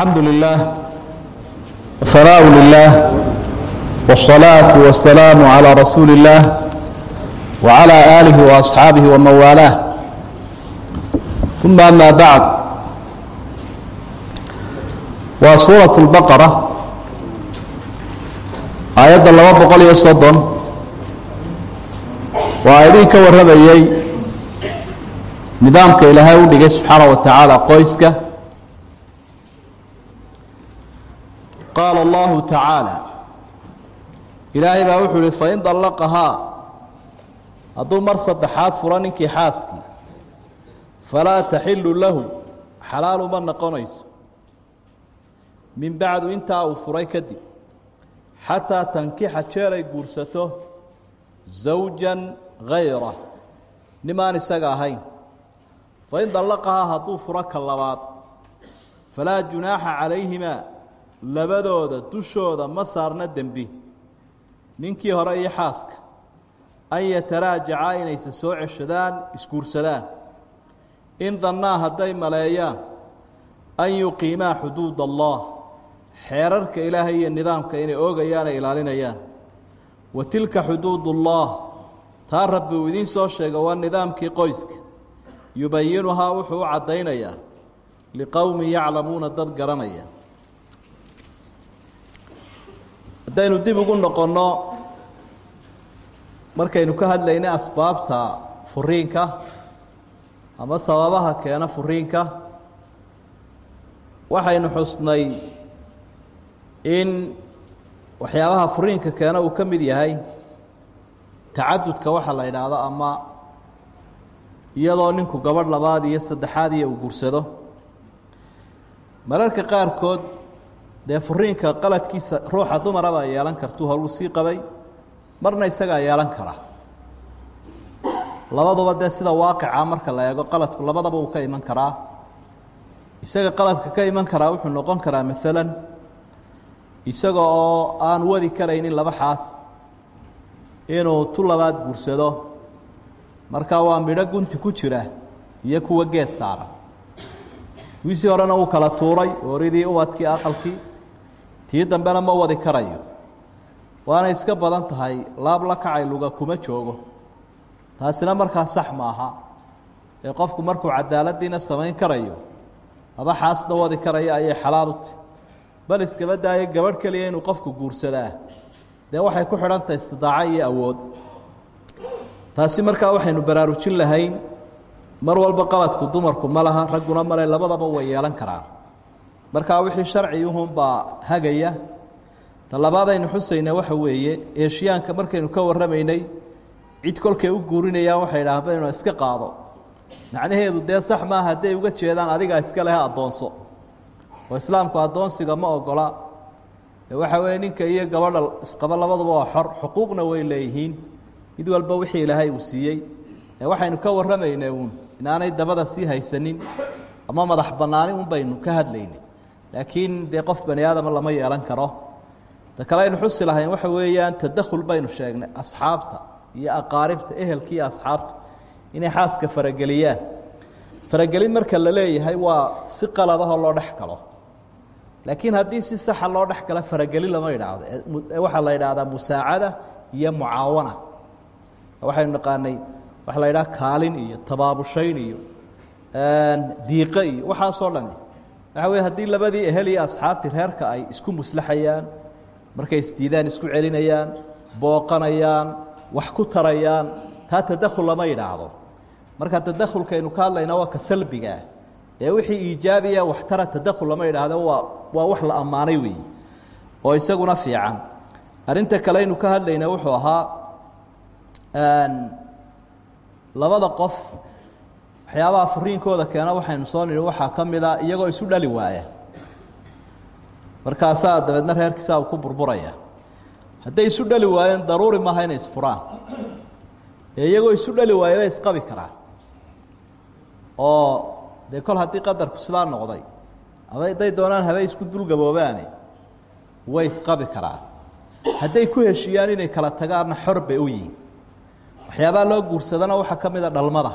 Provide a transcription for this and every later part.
الحمد لله وثناء لله والصلاة والسلام على رسول الله وعلى آله وأصحاabه ومن والاه ثم أما بعد waa suuraة البقرة aayadda laba boqol iyo soddon waa aayadihii ka warramayey nidaamka ilaahay u dhigay subxaanaه wa taعaalى qoyska qaala اllahu tacaalى ilaahay baa wuxuu ihi fain dallaqahaa hadduu mar saddexaad furo ninkii xaaskii falaa taxilu lahu xalaal uma noqonayso. Min bacdu intaa uu furay kadib xataa tankixa jeer ay guursato zawjan hayra nimaan isaga ahayn. Fain dallaqahaa hadduu furo ka labaad falaa junaaxa calayhimaa labadooda dushooda ma saarna dembi. Ninkii hore iyo xaaska. An yataraajaca inaysa soo ceshadaan isguursadaan. In dannaa hadday maleeyaan an yuqiimaa xuduud allah xeerarka ilaahay iyo nidaamka inay oogayaan ay ilaalinayaan. Wa tilka xuduud ullah taa rabbi uu idiin soo sheega waa nidaamkii qoyska. Yubayinuhaa wuxuu u caddaynayaa. Liqowmin yaclamuuna dad garanaya haddaynu dib ugu noqonno markaynu ka hadlaynay asbaabta furiinka ama sababaha keena furiinka waxaynu xusnay in waxyaabaha furiinka keena uu ka mid yahay tacadudka waxa la idhaahdo ama iyadoo ninku gabadh labaad iyo saddexaad iyo uu guursado. Mararka qaarkood dee furiinka qaladkiisa ruuxa dumarabaa yeelan kartuu horuu sii qabay marna isagaa yeelan kara. Labaduba dee sida waaqica marka la eego qaladku labadaba uu ka iman karaa. Isaga qaladka ka iman karaa wuxuu noqon karaa maalan isaga oo aan wadi karaynin laba xaas inuu tu labaad guursado. Markaa waa midho gunti ku jira iyo kuwa geed saara. Wiisii horena uu kala tuuray ooridii ubadkii aqalkii tii dambena ma wadi karayo. Waana iska badan tahay laab la kacay luga kuma joogo. Taasina markaa sax maaha. Ee qofku markuu cadaaladiina samayn karayo laba xaasna wadi karaya ayay xalaal u tahy bal iskaba daayo gabadh keliya inuu qofku guursadaa. Dee waxay ku xidhantahay istidaaco iyo awood. Taasi markaa waxaynu baraarujin lahayn. Mar walba qaladku dumarku ma laha ragguna male labadaba way yeelan karaan markaa wixii sharciyuhunbaa hagaya ta labaadaynu xusayna waxa weeye eeshiyaanka markaynu ka warramaynay cid kolkay u guurinayaan waxay idhahaan baynu iska qaado. Macnaheedu dee sax maaha hadday uga jeedaan adigaa iska lehe addoonso. Oo islaamku addoonsiga ma ogola. Waxa weeye ninka iyo gabadha isqaba labaduba waa xor xuquuqna way leeyihiin. Mid walba wixii ilaahay uu siiyey. Waxaynu ka warramaynay uun inaanay dabada sii haysanin ama madax bannaanin un baynu ka hadlaynay laakiin dee qof bani aadama lama yeelan karo. Ta kale aynu xusi lahayn waxa weeyaan tadakhul baynu sheegnay asxaabta iyo aqaaribta ehelka iyo inay xaaska farageliyaan. Faragelin marka la leeyahay waa si qaladahoo loo dhex galo. Laakiin haddii si saxa loo dhex galo faragelin lama idhaahdo waxaa la idhaahdaa musaacada iyo mucaawana. Waxaynu naqaanay waxaa la idhaha kaalin iyo tabaabushayn iyo diiqe iyo waxaasoo dhami waxa weye haddii labadii ehel iyo asxaabtii reerka ay isku muslaxayaan markay isdiidaan isku celinayaan booqanayaan wax ku tarayaan taa tadakhul lama idhaahdo marka tadakhulkaynu ka hadlayna waa ka salbigaa ee wixii iijaabiya waxtara tadakhul lama idhaahdo waa waa wax la ammaanay weeyi oo isaguna fiican. Arrinta kale aynu ka hadlayna wuxuu ahaa labada qof waxyaabaha furiinkooda keena waxaynu soo nidhi waxaa ka mid a iyagoo isu dhali waaya. Markaasaa dabeedna reerkiisaa uu ku burburaya. Hadday isu dhali waayeen daruuri maaha inay isfuraan. Ee iyagoo isu dhali waaya bay isqabi karaan. Oo dee kol haddii qadarku sidaa noqday ama hadday doonaan habay isku dulgaboobaane way isqabi karaan. Hadday ku heshiiyaan inay kala tagaanna xor bay u yihiin. Waxyaabaha loo guursadana waxaa ka mid a dhalmada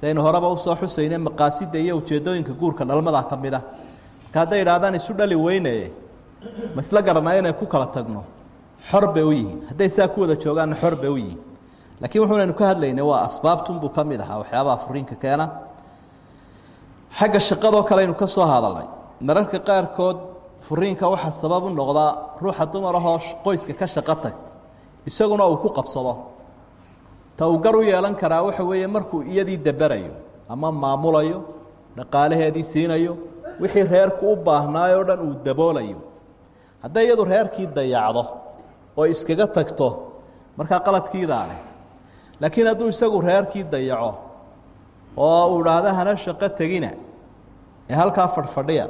si aynu horeba u soo xusayne maqaasida iyo ujeeddooyinka guurka dhalmada ka mid a marka hadday idhahdaan isu dhali weynaye ma isla garanaa inay ku kala tagno. Xor u yihiin. Hadday saa ku wada joogaanna xor u yihiin. Laakiin wuxuunaynu ka hadlaynay waa asbaabtunbuu ka mid ahaa waxyaabaha furiinka keena. Xagga shaqadoo kale aynu ka soo hadalnay. Mararka qaarkood furiinka waxaa sabab u noqdaa ruuxa dumarahoo qoyska ka shaqo tagta isaguna uu ku qabsado ta gar u yeelan karaa waxa weeye markuu iyadii daberayo ama maamulayo dhaqaalaheedii siinayo wixii reerku u baahnaayoo dhan uu daboolayo. Hadday iyadu reerkii dayacdo oo iskaga tagto markaa qaladkiidaa leh. Laakiin hadduu isagu reerkii dayaco oo uu idhaahdo hana shaqo tegina ee halkaa fadhfadhiya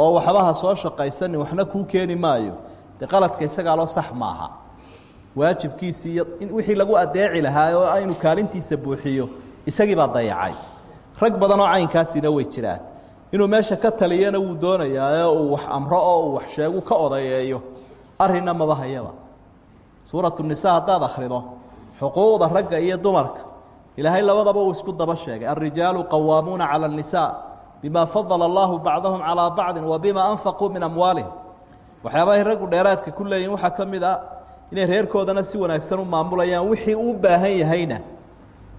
oo waxba ha soo shaqaysanin waxna kuu keeni maayo dee qaladka isagaa loo sax maaha waajibkiisii iyo wixii lagu adeeci lahaa oo aynu kaalintiisa buuxiyo isagii baa dayacay. Rag badan oo caynkaasina way jiraan. Inuu meesha ka taliyana wuu doonayaa uu wax amro oo uu wax sheegu ka odayeeyo. Arrinna maba hayaba suuratu nisa haddaad akhrido xuquuqda ragga iyo dumarka. Ilaahay labadaba uu isku daba sheegay alrijaalu qawaamuuna cala annisaa bima fadala allahu bacdahum calaa bacdin wa bima anfaquu min amwaalihim. Waxyaabahay raggu dheeraadka ku leeyihiin waxaa ka mid a inay reerkoodana si wanaagsan u maamulayaan wixii uu baahan yahayna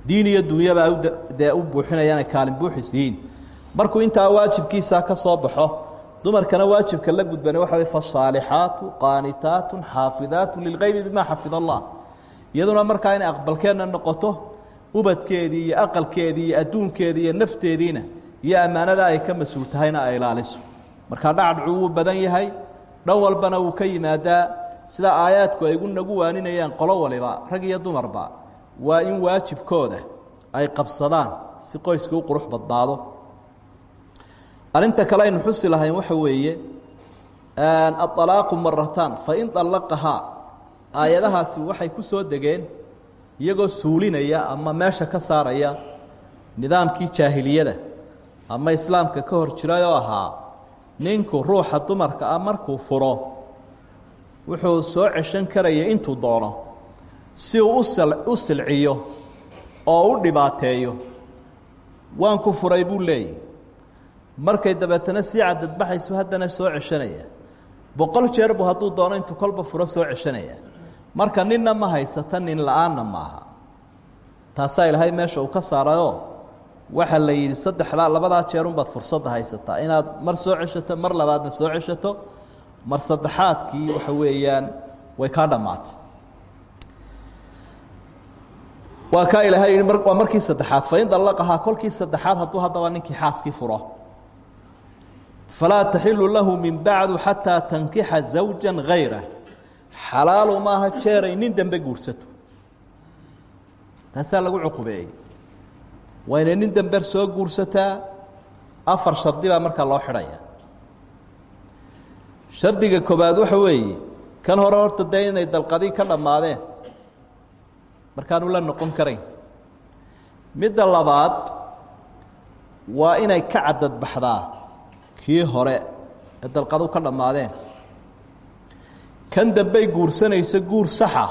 diin iyo dunyaba dee u buuxinayaan ay kaalin buuxis markuu intaa waajibkiisaa ka soo baxo dumarkana waajibka la gudbana waxa way fasaalixaatu qaanitaatu xaafidaatu lilgeybi bima xafid allah iyaduna markaa inay aqbalkeenna noqoto ubadkeedii iyo aqalkeedii adduunkeedii iyo nafteediina iyo ammaanada ay ka mas'uul tahayna ay ilaaliso. Markaa dhacdhcu wuu badan yahay dhan walbana ka yimaadaa sida aayaadku ay gu nagu waaninayaan qolo waliba rag iyo dumarba waa in waajibkooda ay qabsadaan si qoyska u qurux badnaado arrinta kale aynu xusi lahayn waxa weeye aalaaqu marataan fain allaqahaa aayadahaasi waxay ku soo degeen iyagoo suulinaya ama meesha ka saaraya nidaamkii jaahiliyada ama islaamka ka hor jiray oo ahaa ninku ruuxa dumarka ah markuu furo wuxuu soo ceshan karaya intuu doono si uu u silciyo oo u dhibaateeyo. Waan ku furay buu leeyahy markay dabeetana sii cadadbaxayso haddana soo ceshanaya. Boqol jeer buu hadduu doono intuu kolba furo soo ceshanaya. Marka ninna ma haysata nin la'aanna maaha taasaa ilaahay meesha uu ka saarayoo waxaa la yidhi saddexdaa labadaa jeerunbaad fursadda haysataa. Inaad mar soo ceshato mar labaadna soo ceshato mar saddexaadkii waxa weeyaan way kaa dhammaatay. Waa kaa ilaahay yihi waa markii saddexaad fain dallaqahaa kolkii saddexaad hadduu haddaba ninkii xaaskii furo. Falaa taxilu lahu min bacdu xataa tankixa zawja gayrah xalaalu maaha jeeray nin dambe guursato. Taasaa lagu cuqubeeyey. Waa inay nin dambe soo guursataa afar shardi baa markaa loo xidhaya shardiga koobaad waxa weeye kan hore horta dee inay dalqadii ka dhammaadeen. Markaanu la noqon karayn. Midda labaad waa inay ka cadadbaxdaa kii hore ee dalqadu ka dhammaadeen. Kan dambey guursanaysa guur saxa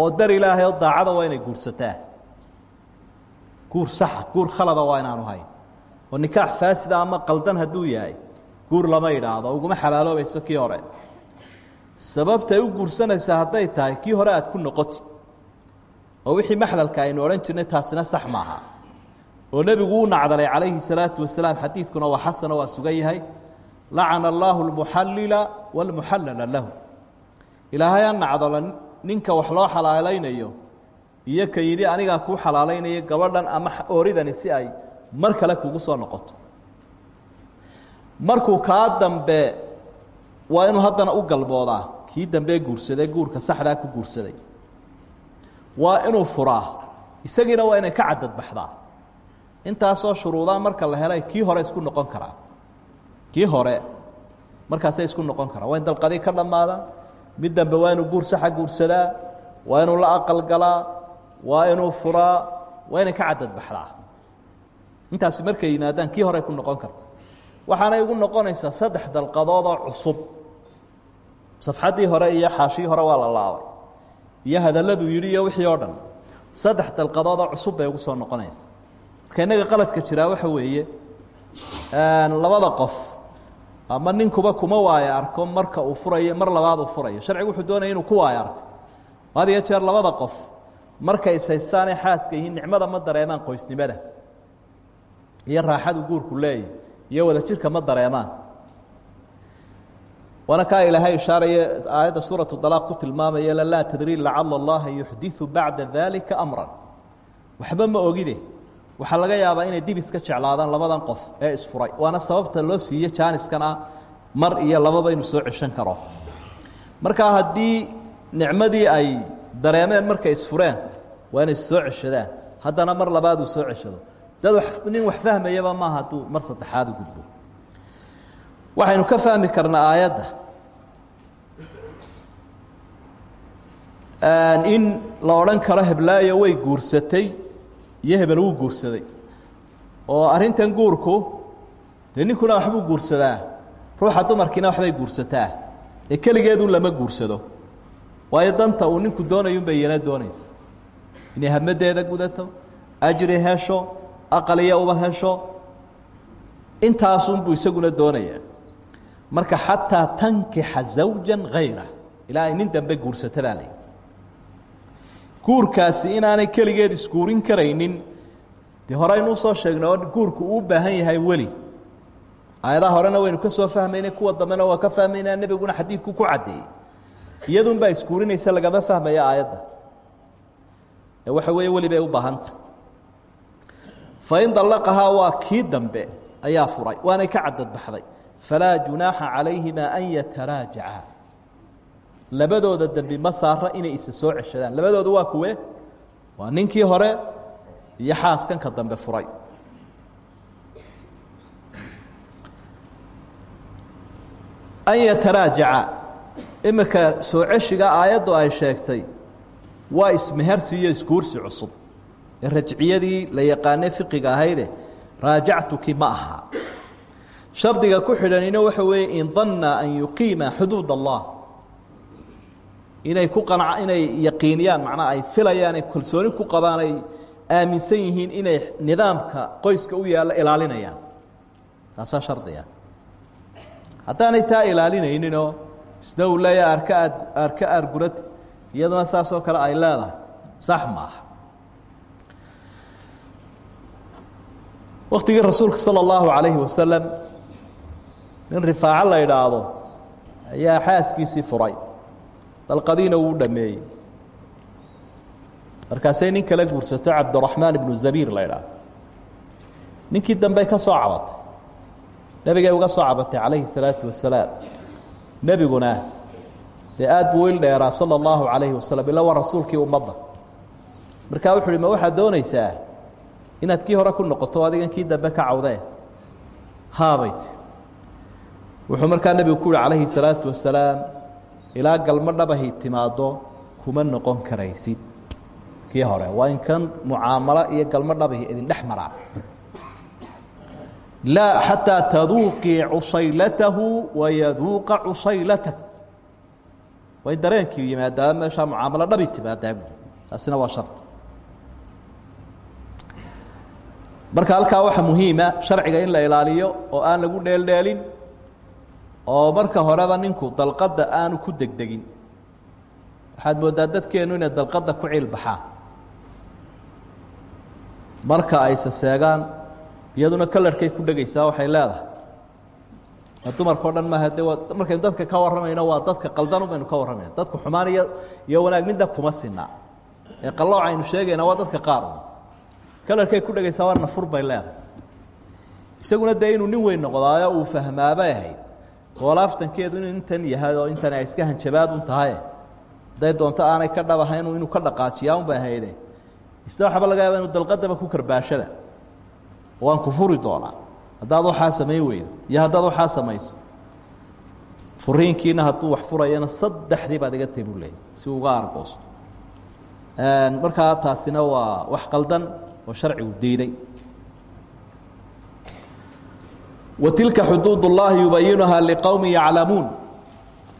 oo dar ilaahay oo daacada waa inay guursataa. Guur saxa guur khalada waa inaanu hayn. Oo nikaax faasida ama qaldan hadduu yahay guur lama idhaahdo uguma xalaaloobayso kii hore. Sababtay u guursanaysaa hadday tahay kii hore aad ku noqotid. Oo wixii maxlalka aynu odhan jirnay taasina sax maaha. Oo nebigu u nacdalay calayhi salaatu wasalaam xadiidkuna waa xasano waa sugan yahay. Lacana allaahu lmuxallila wاlmuxallala lahu. Ilaahay ha nacdalo ninka wax loo xalaalaynayo iyo ka yidhi anigaa kuu xalaalaynaya gabadhan ama ooridani si ay mar kale kugu soo noqoto markuu kaa dambe waa inuu haddana u galboodaa. Kii dambe guursaday guurka saxdaa ku guursaday. Waa inuu furaa. Isagiina waa inay ka cadadbaxdaa intaasoo shuruudaa marka la helay kii hore isku noqon karaa. Kii hore markaasay isku noqon karaa. Waa in dalqadii ka dhammaada mid dambe waa inuu guur saxa guursadaa. Waa inuu la aqalgalaa waa inuu furaa. Waa inay ka cadadbaxdaa intaasi markay yimaadaan kii hore ku noqon karta waxaanay ugu noqonaysaa saddex dalqadoodoo cusub. Safxaddii hore iyo xaashii hore waa la laabay. Iyo hadalladuu yidhi iyo wixii oo dhan saddex dalqadoodoo cusub bay ugu soo noqonaysa marka innaga qaladka jiraa waxa weeye labada qof ama ninkuba kuma waayo arko marka uu furayo mar labaad uu furayo. Sharcigu wuxuu doonaya inuu ku waayo arko. Had iyo jeer labada qof markay ishaystaanay xaaska yihiin nicmada ma dareemaan qoysnimada. Iyo raaxadu guurku leeyahy iyo wada jirka ma dareemaan. Waana kaa ilaahay ishaaraya aayadda suuratu dalaaq ku tilmaamaya laa tadrii lacala allaha yuxdiu bacda dalika amran. Waxba ma ogide waxaa laga yaabaa inay dib iska jeclaadaan labadan qof ee isfuray waana sababta loo siiye jaaniskan ah mar iyo lababa inuu soo ceshan karo. Markaa haddii nicmadii ay dareemeen markay isfureen waa soo ceshadaan. Haddana mar labaad uu soo ceshado dad nin wax fahmayaba maaha hadduu mar saddexaad gudbo. Waxaynu ka fahmi karnaa aayadda. In la odhan karo heblaayo way guursatay iyo hebel wuu guursaday. Oo arrintan guurku dee ninkuna waxbuu guursadaa? Ruuxa dumarkiina waxbay guursataa? Ee keligeedun lama guursado. Waayo danta uu ninku doonayunbay iyana doonaysa inay hadmadeeda gudato ajri hesho aqal iyo ubad hesho intaasunbuu isaguna doonayaa. Marka xataa tankixa zawja hayra ilaa ay nin dambe guursata baa layihi guurkaasi inaanay keligeed isguurin karaynin dee horeynu u soo sheegnay oo guurku uu baahan yahay weli. Aayadaha horena waynu ka soo fahmayna kuwa dambena waa ka fahmaynaa nebiguna xadiidku ku caddeeyey. Iyadunbaa isguurinaysa lagama fahmaya aayadda. Ee waxa weeye weli bay u baahanta fain dallaqahaa waa kii dambe ayaa furay waanay ka cadadbaxday falaa junaaxa calayhima an yataraajaca labadooda dembi ma saara inay isa soo ceshadaan labadooda waa kuwe waa ninkii hore iyo xaaskanka dambe furay an yataraajaca imika soo ceshiga aayaddu ay sheegtay waa ismehersi iyo isguursi cusub rajciyadii la yaqaanay fiqiga ahayde raajactuki ma aha. Shardiga ku xidhanina waxa weeye in danna an yuqiima xuduud allah. Inay ku qanca inay yaqiiniyaan macnaa ay filayaan ay kalsooni ku qabaan aaminsan yihiin inay nidaamka qoyska u yaalla ilaalinayaan. Taasaa shardiga. Haddaanay taa ilaalinayninoo sida uu leeyaha arka aad arka aarguratid kale ay leedahay. Sax waktigii rasuulka salى اllahu alayhi wasalam nin rifaaco la idhaahdo ayaa xaaskiisii furay dalqadiina wuu dhameeyey markaasay nin kala guursato cabdiraxmaan ibnu zabiir la idhaahdo ninkii dambey ka soo cabatay nebigay uga soo cabatay calayhi الsalaatu wasalaam nebiguna dee aad buu il dheeraa salى اllahu alayhi wasalam ila waa rasuulkii ummadda markaa wuxu uhi ma waxaad doonaysaa inaad kii hore ku noqoto adigan kii dambe ka cawdee. Haabayt wuxuu markaa nebigu ku uhi calayhi الsalaatu wasalaam ilaa galmo dhabahi timaado kuma noqon karaysid. Kii hore waa in kan mucaamalo iyo galmo dhabahi idin dhex maraa. Laa xataa taduuqii cusaylatahu wayaduuqa cusaylatak. Waa in dareenkii yimaadaa meeshaa mucaamalo dhabi timaadaa bu taasina waa shardi marka halkaa waxaa muhiima sharciga in la ilaaliyo oo aan lagu dheeldheelin oo marka horeba ninku dalqadda aanu ku degdegin. Waxaad mooddaa dadkeennu inay dalqadda ku ciilbaxaan marka ay saseegaan iyaduna kalarhkay ku dhegaysaa waxay leedahay. Dumarka o dhan maaha de markaynu dadka ka warramayno waa dadka qaldan baynu ka warramayna. Dadku xumaan iyo iyo wanaag midna kuma sinaa ee qallooc aynu sheegayna waa dadka qaar kalarkay ku dhegaysaa war nafur bay leedahay. Isaguna dee inuu nin weyn noqdaayo uu fahmaabay ahayd. Goolaaftankeedu inuu intan yahay oo intan ay iska hanjabaad un tahay. Hadday doonto aanay ka dhabahayn inuu ka dhaqaajiyaa un bay ahayde isna laga yaaba inuu dalqadaba ku karbaashada. Waan ku furi doonaa. Haddaad waxaa samayn weydo iyo haddaad waxaa samayso. Furiinkiina hadduu wax furayana saddexdii baad iga tay buu leeyay uga argoosto markaa taasina waa wax qaldan oo sharcigu diiday. Wa tilka xuduud اllahi yubayinuhaa liqowmi yaclamuun.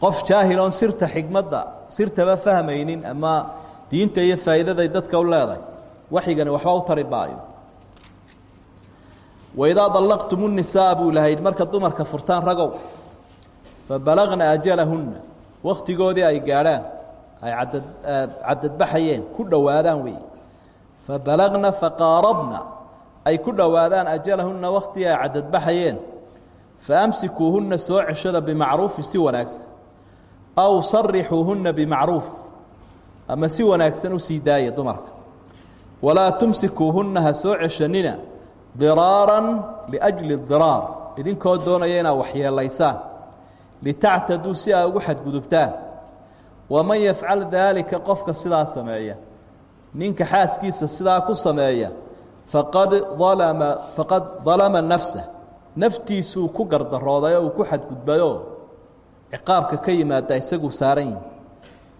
Qof jaahil oon sirta xikmadda fahmaynin ama diinta iyo faa'iidaday dadka u leedahay waxyigani waxba u tari maayo waidaa dallaqtum unisaa buu ilahay marka dumarka furtaan ragow fabalagna ajalahunna wakhtigoodii ay gaadhaan ay cadad cadadbaxayeen ku dhowaadaan wey fabalagna faqaarabna ay ku dhowaadaan ajalahunna wakhtigii ay cadadbaxayeen faamsikuuhunna soo ceshada bimacruufi si wanaagsan aw sarixuuhunna bimacruuf ama si wanaagsan u sii daaya dumarka walaa tumsikuuhunna ha soo ceshanina diraaran liajli diraar idinkoo doonaya inaad waxyeelaysaan litactaduu si ay ugu xadgudubtaan waman yafcal daalika qofka sidaa sameeya ninka xaaskiisa sidaa ku sameeya faqad alama faqad dalama nafsa. Naftiisuu ku gardarooday oo uu ku xadgudbayoo ciqaabka ka yimaada isaguu saaran yihi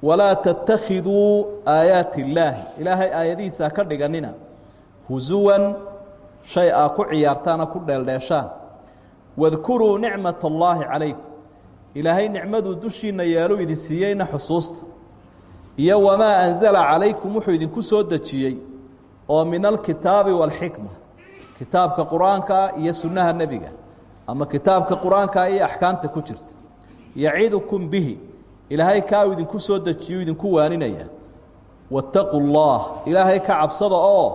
walaa tattakhiduu aayaati illaahi ilaahay aayadihiisa ka dhiganina husuwan shay aa ku ciyaartaana ku dheeldheeshaan. Wadkuruu nicmat allaahi calaykum. Ilaahay nicmaduu dushiinna yeelu idin siiyeyna xusuusta iyo wamaa anzala calaykum wuxuu idinku soo dejiyey oo min alkitaabi waalxikma kitaabka qur'aanka iyo sunnaha nebiga ama kitaabka qur'aanka iyo axkaamta ku jirta. Yacidukum bihi ilaahay kaa uu idinku soo dejiyo idinku waaninaya waataquu اllah ilaahay ka cabsada oo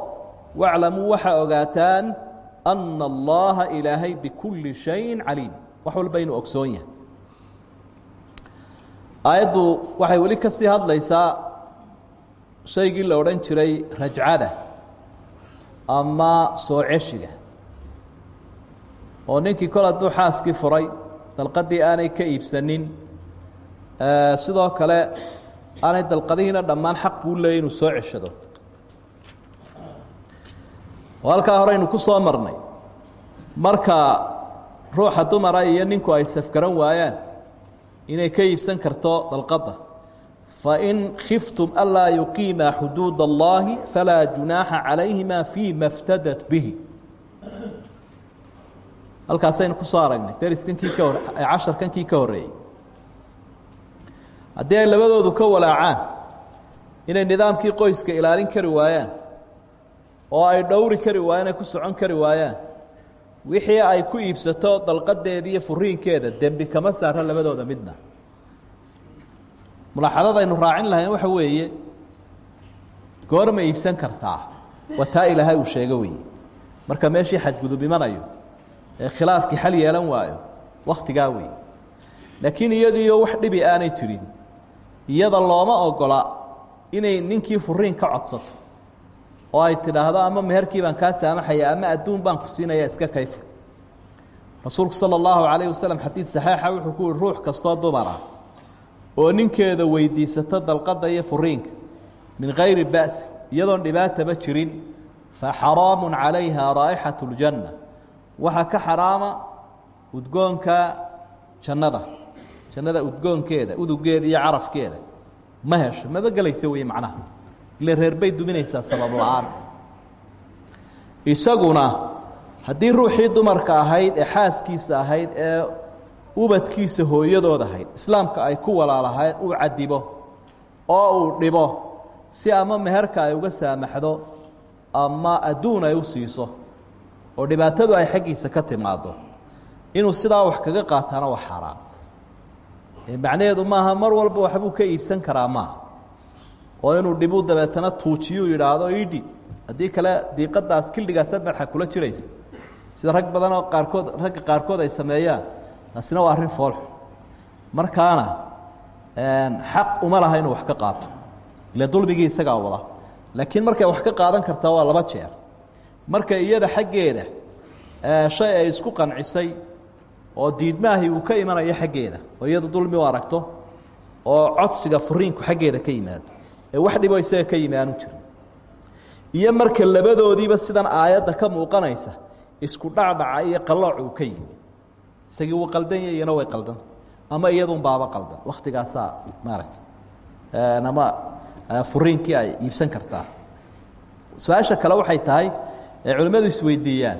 waclamuu waxaa ogaataan ana allaha ilaahay bikulli shayin caliim. Wax walba inuu ogsoon aayaddu waxay weli ka sii hadlaysaa shaygii la odhan jiray rajcada ama soo ceshiga oo ninkii kol hadduu xaaskii furay dalqadii aanay ka iibsanin sidoo kale aanay dalqadihiina dhammaan xaq buu leeyay inuu soo ceshado. Oo halkaa horeynu ku soo marnay. Marka ruuxa dumara iyo ninku ay safgaran waayaan inay ka iibsan karto dalqadda. Fain khiftum anlaa yuqiima xuduud اllahi falaa junaaxa calayhima fima اftadat bihi. Halkaasaynu ku soo aragnay deriskankii ka hor casharkankii ka horreeyey haddii ay labadoodu ka walaacaan inay nidaamkii qoyska ilaalin kari waayaan oo ay dhowri kari waayaan ay ku socon kari waayaan wixii ay ku iibsato dalqadeeda iyo furiinkeeda dembi kama saara labadooda midna. Mulaaxadadaynu raacin lahayn waxa weeye goorma iibsan kartaa waa taa ilaahay uu sheego weeye. Marka meeshii xadgudub imanayo ee khilaafkii xal yeelan waayo wakhtigaa weeye. Laakiin iyadiiyo wax dhibi aanay jirin iyada looma ogola inay ninkii furiin ka codsato oo ay tidhaahdo ama meherkii baan kaa saamaxaya ama adduun baan ku siinaya iska kayfa. Rasuulku sala allahu calayh wasalam xadiid saxiixa wuxuu ku ruux kastoo dumar oo ninkeeda weydiisato dalqadda iyo furiinka min gayri ba'si iyadoon dhibaataba jirin fa xaraamu calayha raa'ixatu اljanna waxaa ka xaraama udgoonka jannada jannada udgoonkeeda udugeeda iyo carafkeeda. Ma hesho maba gelaysa wey ile reer bay sabab la'aan. Isaguna haddii ruuxii dumarka ahayd ee xaaskiisa ahayd ee ubadkiisa hooyadood ahayd islaamka ay ku walaalahayn uu cadibo oo uu dhibo si ama meherka ay uga saamaxdo ama adduun ay u siiso oo dhibaatadu ay xaggiisa ka timaado inuu sidaa wax kaga qaataana waa xaaraan macnaheedu maaha mar walba waxbuu ka iibsan karaa maaha oo inuu dhibu dabeetana tuujiyuu yidhaahdo idhi haddii kale diiqadaas kildhigaasaad madaxa kula jiraysa. Sida rag badanoo qaarkood ragga qaarkood ay sameeyaan taasina waa arrin foolxu markaana xaq uma laha inuu wax ka qaato. Ile dulmigii isagaa wada. Laakiin markay wax ka qaadan kartaa waa laba jeer. Marka iyada xaggeeda shay ay isku qancisay oo diidmaahi uu ka imanayo xaggeeda oo iyadu dulmi u aragto oo codsiga furiinku xaggeeda ka yimaado ee wax dhibo isaga ka yimi aanu jirin. Iyo marka labadoodiiba sidan aayadda ka muuqanaysa isku dhacdhaca iyo qalooc uu ka yimi. Isagii wuu qaldan yahy iyana way qaldan. Ama iyadun baaba qaldan. Waktigaasaa maaragta ama furiinkii ay iibsan kartaa. Su'aasha kale waxay tahay ee culimmadu isweydiiyaan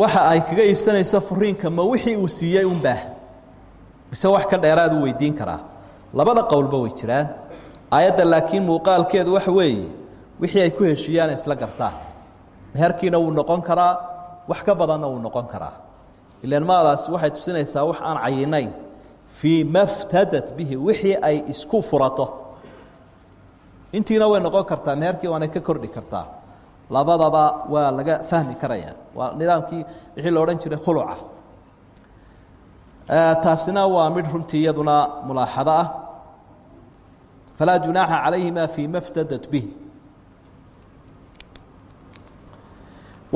waxa ay kaga iibsanayso furiinka ma wixii uu siiyey un baah mise wax ka dheeraad u weydiin karaa? Labada qowlba way jiraan aayadda laakiin muuqaalkeedu waxa weeye wixii ay ku heshiiyaan isla gartaan meherkiina wuu noqon karaa wax ka badanna wuu noqon karaa. Ilan maadaasi waxay tusinaysaa wax aan cayinayn fii ma ftadat bihi wixii ay isku furato. Intiina way noqon kartaa meherkii waanay ka kordhi kartaa. Labadaba waa laga fahmi karaya waa nidaamkii wixii la odhan jiray khuluca. Taasina waa midh runtii iyaduna mulaaxado ah falaa junaaxa calayhima fii ma ftadat bih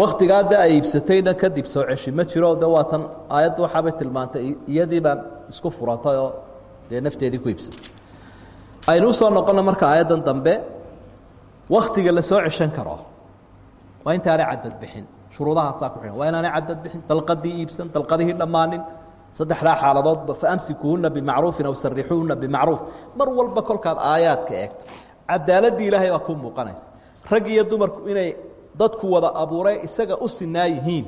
waktigaa de ay iibsatayna kadib soo ceshi ma jiro de waa tan aayaddu waxaabay tilmaantay iyadiibaa isku furatay oo dee nafteedii ku iibsatay aynu u soo noqono marka aayaddan dambe waktiga la soo ceshan karo waa intaanay cadad bixin shuruudahaasaa ku xihan waa inaanay cadad bixin dalqadii iibsan dalqadihii dhammaanin saddexdaa xaaladoodba faamsikuhuna bimacruufin aw sarixuuhuna bimacruuf. Mar walba kolkaad aayaadka eegto. Cadaaladii ilaahay baa ku muuqanaysa. Rag iyo dumarku inay dadku wada abuuray isaga u sinaa yihiin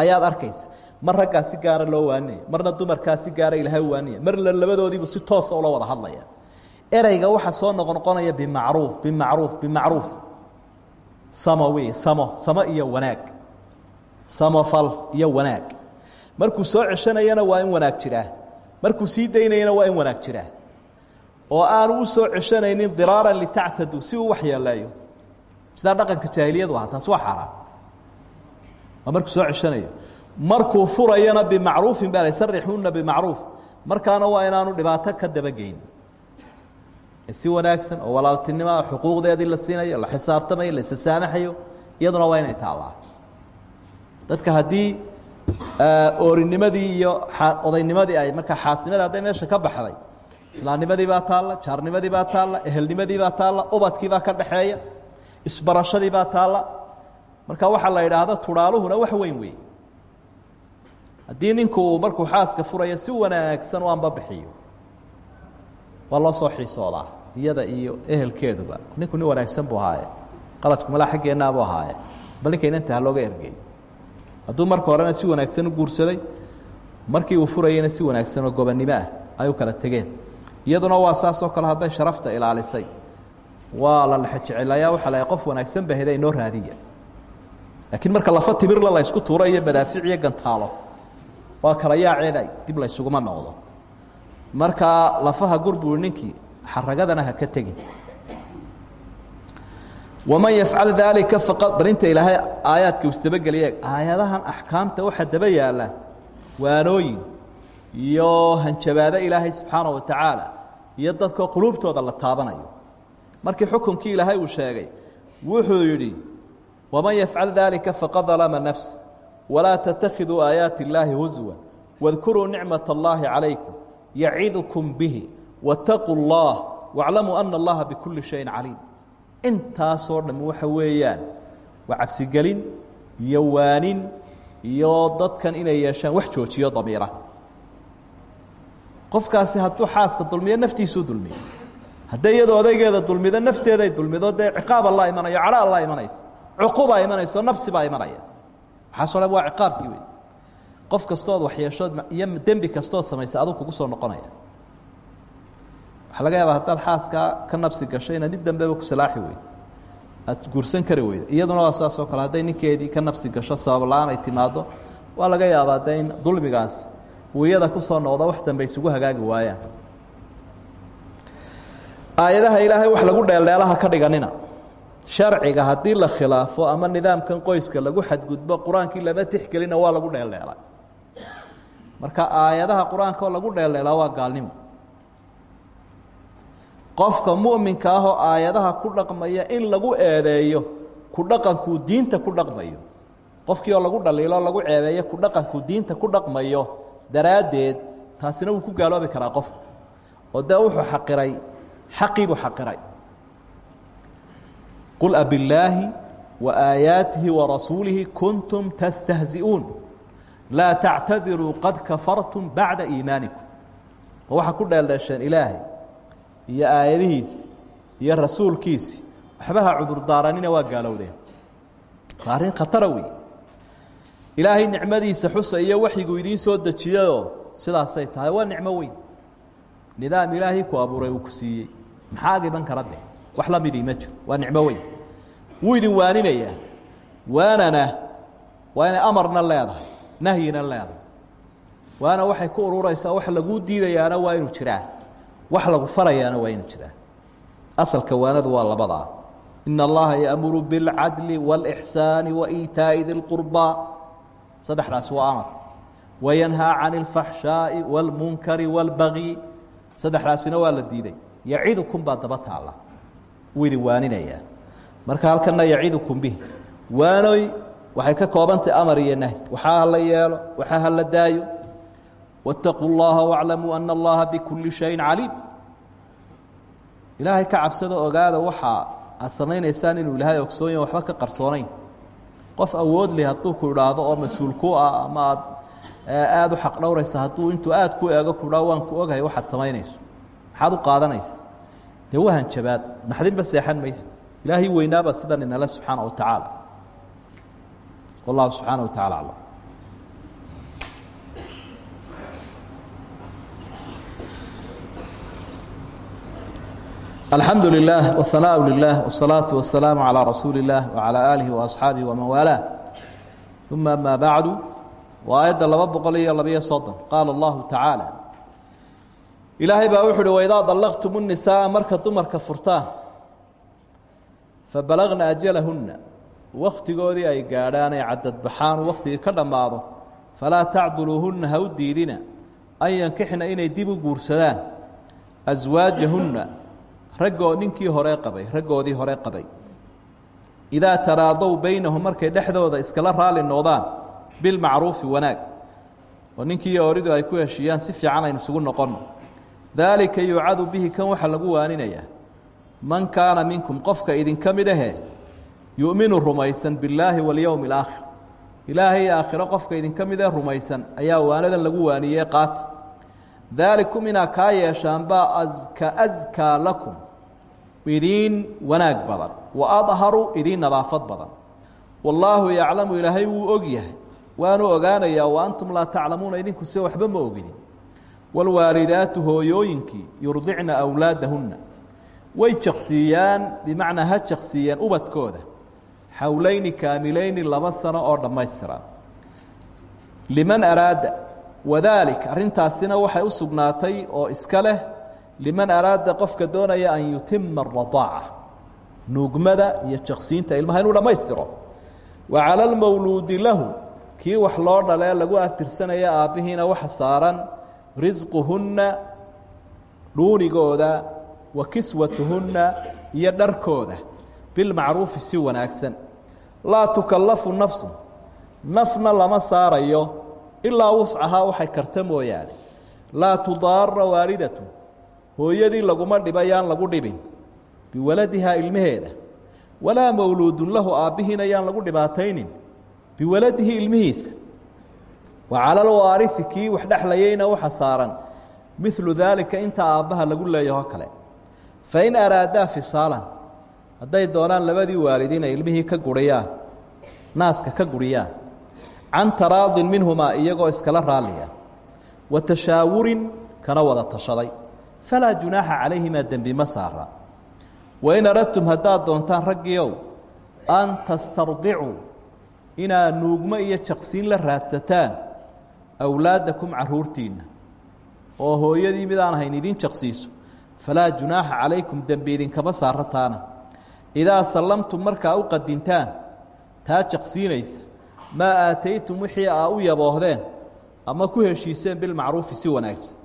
ayaad arkaysa. Mar raggaa si gaara loo waaninaya marna dumarkaa si gaara ilaahay u waaninaya marna labadoodiibu si toosa ula wada hadlaya. Ereyga waxaa soo noqnoqonaya bimacruuf bimacruuf bimacruuf. Samo wey samo samo iyo wanaag. Samofal iyo wanaag markuu soo ceshanayana waa in wanaag jiraa markuu sii daynayana waa in wanaag jiraa oo aanu u soo ceshanaynin diraaran litactaduu si uu waxyeeleeyo sidaa dhaqanka jaahiliyadu aha taas waa xaaraan waa markuu soo ceshanayo. Markuu furayana bimacruufin baa sarixuuna bimacruuf. Markaana waa inaanu dhibaato ka dabageyn si wanaagsan oo walaaltinimoa xuquuqdeedii la siinayo la xisaabtamayo la isasaamaxayo iyaduna waa inay taallaa. Dadka haddii oorinimadii iyo odaynimadii ay markaa xaasnimadii hadday meesha ka baxday islaamnimadii baa taalla jaarnimadii baa taalla ehelnimadii baa taalla ubadkii baa ka dhaxeeya isbarashadii baa taalla. Marka waxaa la idhaahdo turaaluhuna wax weyn wey haddii ninku markuu xaaska furayo si wanaagsan u anbabixiyo waa loo soo xiisoodaa iyada iyo ehelkeeduba. Ninku nin wanaagsan buu ahaaye qaladku malaa xaggeennaabuu ahaaye bal ninka inanta ha looga ergey hadduu marka horena si wanaagsan u guursaday markii uu furayeyna si wanaagsan oo gobonnimo ah ay u kala tegeen. Iyaduna waa saasoo kale hadday sharafta ilaalisay. Waa la lexejecelayaa waxaa la qof wanaagsan ba heda inoo raadiya. Laakiin marka lafa timirla la ysku tuuro iyo madaafiic iyo gantaalo waa kala yaaceeda dib la ysuguma noqdo. Markaa lafaha gurbuu ninkii xaragadana ha ka tegin waman yafcal daalika faqad bal inta ilaahay aayaadka isdabageliye aayadahan axkaamta waxaa daba yaalla waanooyin iyo hanjabaado ilaahay subxaana wa tacaala iyo dadkoo quluubtooda la taabanayo markii xukunkii ilaahay uu sheegay wuxuu yidhi waman yafcal daalika faqad dalama nafsa walaa tatakiduu aayaati illaahi huswa wadkuruu nicmat allaahi calaykum yacidukum bihi waataquu اllah wاclamuu ana allaha bikulli shayin caliim intaasoo dham waxa weeyaan waa cabsigelin iyo waanin iyo dadkan inay yeeshaan wax joojiyo damiira. Qofkaasi hadduu xaaska dulmiyo naftiisuu dulmiyo. Hadday iyadoo odaygeeda dulmido nafteeday dulmido dee ciqaab alla imanayo cadho alla imanaysa cuqubaa imanayso nafsi baa imanaya. Waxaasoo dhan waa ciqaabkii wey qof kastood waxyeeshood iyo dembi kastood samaysa aduu kugu soo noqonaya waxaa laga yaabaa haddaad xaaskaa ka nabsi gasho inaad mid dambeba ku salaaxi weydo aad guursan kari weydo iyaduna waa saas oo kale hadday ninkeedii ka nabsi gasho sabab la'aan ay timaado waa laga yaabaa de in dulmigaas uu iyada ku soo noqdo wax dambe isugu hagaagi waayaan. Aayadaha ilaahay wax lagu dheeldheelaha ka dhiganina. Sharciga haddii la khilaafo ama nidaamkan qoyska lagu xadgudbo qur'aankii lama tixgelina waa lagu dheeldheelay marka aayadaha qur'aanka oo lagu dheeldheelaa waa gaalnimo qofka muminka ah oo aayadaha ku dhaqmaya in lagu eedeeyo ku dhaqankuu diinta ku dhaqmayo. Qofkii lagu dhaliilo lagu ceebeeyo ku dhaqankuu diinta ku dhaqmayo daraaddeed taasina wuu ku gaaloobi karaa qofku oo dee wuxuu xaqiray xaqiibuu xaqiray. Qul abillaahi wa aayaatihi warasuulihi kuntum tastahzi'uun. Laa tactadiruu qad kafartum bacda iimaanikum. Ma waxaa ku dheeldheesheen ilaahay iyo aayadihiisi iyo rasuulkiisi waxbaha cudurdaaranina waa gaalowdeen. Waa arrin khatara wey ilaahay nicmadiisa xusa iyo waxyigu idiin soo dejiyayoo sidaasay tahay waa nicmo weyn. Nidaam ilaahay ku abuuray uu ku siiyey. Maxaa giban kara de wax la midii ma jiro. Waa nicmo weyn. Wuu idin waaninayaa. Waanana waa inay amarna leedahay. Nahyina leedahay. Waana waxay ku ururaysaa wax laguu diidayaana waa inuu jiraa wax lagu farayaana waa inuu jiraa asalka waanadu waa labadaa in allaha yaamuru biاlcadli wاlإxsaani waإitaaءi di lqurbaa saddexdaasi waa amar wayanhaa can اlfaxshaaءi wاlmunkari wاlbagyi saddexdaasina waa la diiday yacidukum baa daba taalla wuu idin waaninayaa marka halkana yacidukum bih waanoy waxay ka koobantay amar iyo nahy waxaa hala yeelo waxaa hala daayo wاtaquu اllaha wاclamuu ana allaha bikuli shayin caliim ilaahay ka cabsado ogaada waxaa aad samaynaysaan inuu ilaahay ogsoonya waxba ka qarsoonayn qof awood leh hadduu ku idhaahdo oo mas-uul ku ah ama aad aada u xaq dhowraysa hadduu intuu aada ku eego ku idhahdo waan ku ogahay waxaad samaynayso maxaad u qaadanaysa dee waa hanjabaad naxdinba seexan maysa ilaahay weynaabaa sidan inale subxaana wa tacaala wallahu subxaana wa tacala aclam alxamdu lilaah wahanaau lilah wsalaatu wasalaamu calaa rasuuli illaah wacalaa aalihi waasxaabihi waman waalaa uma amaa bacdu waa aayadda laba boqol iyo labiyo soddon. Qaala allahu tacaala ilaahay baa wuxu uhi waidaa dallaqtum unisaaa marka dumarka furtaan fabalagna ajalahunna. Wakhtigoodii ay gaadhaanay cadadbaxaan wakhtigii ka dhammaado falaa tacduluuhunna ha u diidina. An yankixna inay dib u guursadaan. Aswaajahunna raggoo ninkii hore qabay raggoodii hore qabay. Idaa taraadow baynahum markay dhexdooda iskala raali noqdaan bilmacruufi wanaag oo ninkii oridu ay ku heshiiyaan si fiican aynu isugu noqonno. Daalika yuucadu bihi kan waxaa lagu waaninayaa man kaana minkum qofka idinka mid ahe yu'minu rumaysan billaahi walyowmi alaakhir ilaahay aakhiro qofka idinka mid ee rumaysan ayaa waanadan lagu waaniyey qaata. Daalikum inaa kaa yeeshaanbaa aska askaa lakum idiin wanaag badan. Wa adharu idiin nadaafad badan. Wallaahu yaclamu ilaahay wuu og yahay. Waanu ogaanayaa wa antum laa taclamuuna idinku se waxba ma ogidin waalwaalidaatu hooyooyinkii yurdicna awlaadahunna. Way jaqsiiyaan bimacnaa ha jaqsiiyeen ubadkooda. Xowleyni kaamileyni laba sano oo dhammaystiran. Liman araada wadaalik arrintaasina waxay u oo iska leh liman araada qofka doonaya an yutima aradaaca nuugmada iyo jaqsiinta ilmaha inuu dhammaystiro. Wa cala almawluudi lahu kii wax loo dhalee lagu abtirsanaya aabbihiina waxa saaran risquhunna dhuunigooda wa kiswatuhunna iyo dharkooda bilmacruufi si wanaagsan. Laa tukallafu nafsu nafna lama saarayo ilaa wuscahaa waxay karta mooyaane. Laa tudaara waalidatu hooyadii laguma dhibayaan lagu dhibin. Biwaladihaa ilmaheeda walaa mawluudun lahu aabbihiina yaan lagu dhibaataynin. Biwaladihi ilmihiisa. Wa cala alwaarihi kii wax dhexlayeyna waxa saaran. Milu daalika inta aabbaha lagu leeyaho kale. Fain araadaa fisaalan. Hadday doonaan labadii waalidiin ay ilmihii ka guriyaan naaska ka guriyaan can taraadin minhumaa iyagoo iskala raalliya wa tashaawurin kana wada tashaday falaa junaaxa calayhimaa dembi ma saara. Wain aradtum haddaad doontaan raggiiow an tastardicuu inaad nuugmo iyo jaqsiin la raadsataan awlaadakum caruurtiinna. Oo hooyadii midaan ahayn idiin jaqsiiso falaa junaaxa calaykum dembi idinkama saara taana. Idaa sallamtum markaa u qadintaan taa jaqsiinaysa maa aataytum wixii aa u yaboohdeen ama ku heshiiseen bilmacruufi si wanaagsan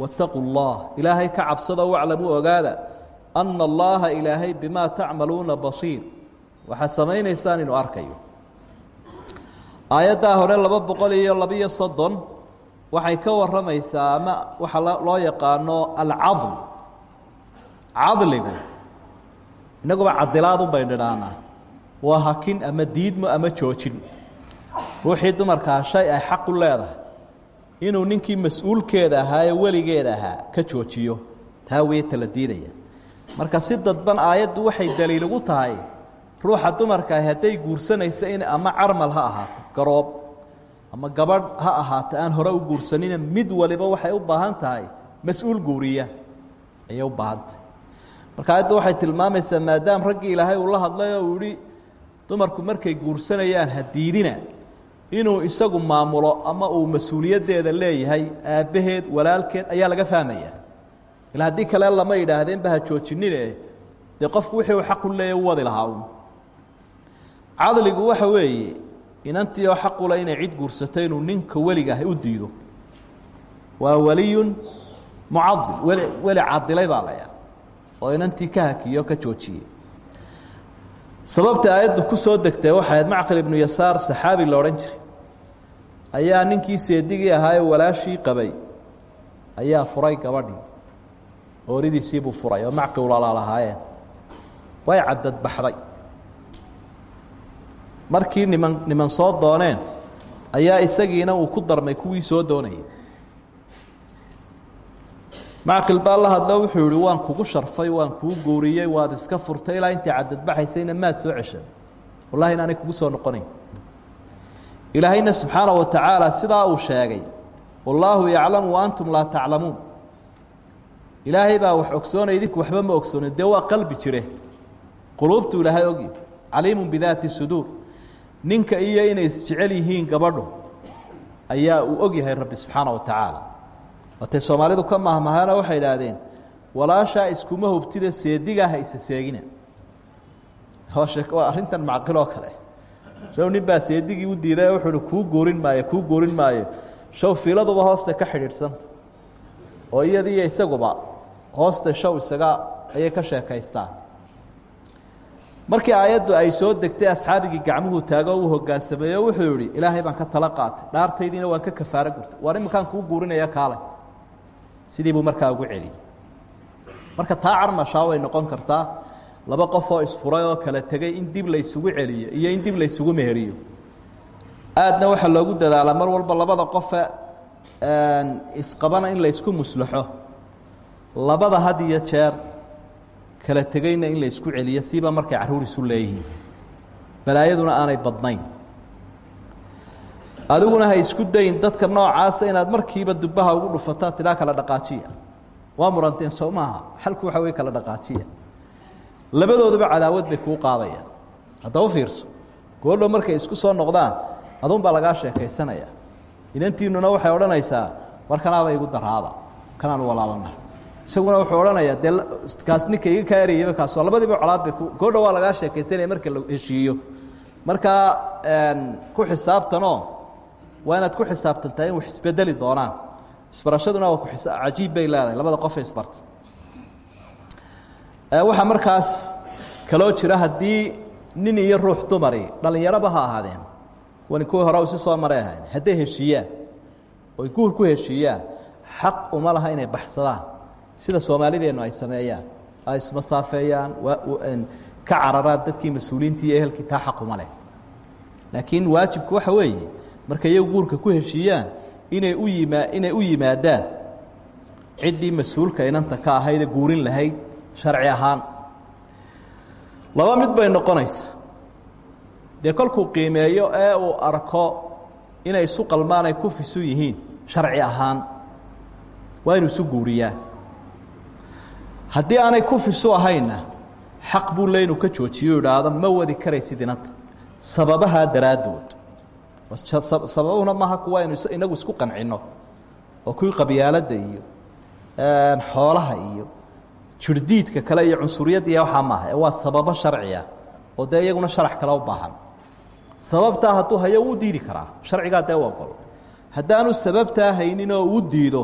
waataquu اllah ilaahay ka cabsado waclamuu ogaada anna allaha ilaahay bimaa tacmaluuna basiir waxaad samaynaysaan inuu arkayo aayaddaa hore laba boqol iyo labiyo soddon waxay ka warramaysaa ama waxa loo yaqaano alcadl cadligu innaguba cadilaadun baynu idhaahnaa waa hakin ama diidmo ama joojin ruuxii dumarkaa shay ay xaq u leedahay inuu ninkii mas'uulkeeda ahaa ee weligeeda ahaa ka joojiyo. Taa weeta la diidaya. Marka si dadban aayaddu waxay daliil ugu tahay ruuxa dumarkaahi hadday guursanaysa in ama carmal ha ahaato garoob ama gabadh ha ahaato aan hore u guursanina mid waliba waxay u baahan tahay mas'uul guuriya. Ayay u baahan tahay marka aayaddu waxay tilmaamaysaa maadaam raggii ilaahay uu la hadlay oo uu yihi dumarku markay guursanayaan ha diidina inuu isagu maamulo ama uu mas'uuliyaddeeda leeyahay aabbaheed walaalkeed ayaa laga fahmaya. Ila haddii kale lama yidhaahdeen ba ha joojinine dee qofku wixii uu xaq u leeyahy u wadi lahaa un cadligu waxa weeye inantii oo xaqule inay cid guursato inuu ninka weliga ah u diido. Waa weliyun mucadil weli weli cadilay baa la yaa oo inantii ka hakiyo ka joojiyey. Sababta aayaddu ku soo degtay waxay ahayd macqil ibnu yasaar saxaabi la odhan jiray ayaa ninkii seedigii ahaa ee walaashii qabay. Ayaa furay gabadhii. Ooridiisiibuu furay oo macqil walaalahaayeen way cadadbaxday markii niman niman soo dooneen ayaa isagiina uu ku darmay kuwii soo doonayay. Macqil baa la hadlo wuxuu yihi waan kugu sharfay waan kuu guuriyey waad iska furtay ilaa intii cadadbaxaysayna maad soo ceshan wallahi inaanay kugu soo noqonayn ilaahayna subxaana wa tacaala sidaa uu sheegay wallaahu yaclamu wa antum laa taclamuun. Ilaahay baa wax ogsoonay idinku waxba ma ogsoonin dee waa qalbi jire. Quluubtu ilaahay ogi caliimun bidaati suduur. Ninka iyo inay isjecel yihiin gabadhu ayaa uu og yahay rabbi subxaana wa tacaala. Watay soomaalidu ka mahmahana waxay idhaahdeen walaashaa iskuma hubtida seedigaa ha isa seegina waa arrintan macqiloo kale shaw nin baa seedigii u diiday oo wuxuu uhi kuu guurin maayo kuu guurin maayo shaw fiiladuba hoosta ka xidhiidhsanta oo iyadiiyo isaguba hoosta shaw isaga ayay ka sheekaystaan. Markii aayaddu ay soo degtay asxaabigii gacmuhu taago uu hogaansameeyo wuxuu yihi ilaahay baan ka tala qaatay. Dhaartaydiina waan ka kafaaro gurtay. Waar iminkaan kuu guurinaya kaale sidii buu markaa ugu celiyey marka taa carmashaa way noqon kartaa laba qof oo isfuray oo kala tegey in dib laysugu celiyo iyo in dib laysugu meheriyo aadna waxaa loogu dadaalaa mar walba labada qofe isqabana in laysku muslaxo. Labada had iyo jeer kala tegeyna in laysku celiyo siba markay carruur isu leeyihiin. Balaayaduna aanay badnayn. Adiguna ha isku dayin dadka noocaasa inaad markiiba dubbaha ugu dhufataa tidhaa kala dhaqaajiya. Waa muranteen soo maaha. Xalku waxa wey kala dhaqaajiya labadooduba cadaawad bay kuu qaadayaan. Haddaba fiirso goodhow markay isku soo noqdaan adun baa lagaa sheekaysanaya. Inantiinuna waxay odhanaysaa war kanaaba igu daraaba kanaan walaalana isaguna wuxuu odhanayaa dee kaas ninka iga kaarayaba kaasoo labadiiba colaad bay goodhow waa lagaa sheekaysanaya marka la heshiiyo. Markaa ku xisaabtanoo waa inaad ku xisaabtantaa in wax isbedeli doonaan. Isbarashaduna waa ku cajiib bay leedahay labada qofay isbarta waxaa markaas kaloo jira haddii nin iyo ruux dumari dhallinyaraba ha ahaadeen. Wani kuwii hore isu soo maray ahayn hadday heshiiyaan oy guur ku heshiiyaan xaq uma laha inay baxsadaan. Sida soomaalideennu ay sameeyaan ay ismasaafeeyaan ka cararaan dadkii mas'uuliyiintii iyo ehelkii taa xaq uma leh. Laakiin waajibku waxa weeye markay iyagu guurka ku heshiiyaan inay u yimaa inay u yimaadaan ciddii mas'uulka inanta ka ahaydee guurin lahayd sharci ahaan. Laba mid bay noqonaysaa. Dee kolkuu qiimeeyo ee uu arko inay isu qalmaan ay ku fisu yihiin sharci ahaan waa inuu isu guuriyaa. Haddii aanay ku fisu ahaynna xaq buu le inuu ka joojiyo idhaahdo ma wadi karaysid inanta sababahaa daraaddood sababahuna maaha kuwa aynu inagu isku qancinno oo kuwii qabyaaladda iyo xoolaha iyo jirdiidka kale iyo cunsuriyadda iyo waxaa maaha waa sababo sharciya oo dee iyaguna sharax kale u baahan. Sababtaa hadduu hayo wuu diidi karaa sharcigaa dee u ogol haddaanu sababtaa haynin oo uu diido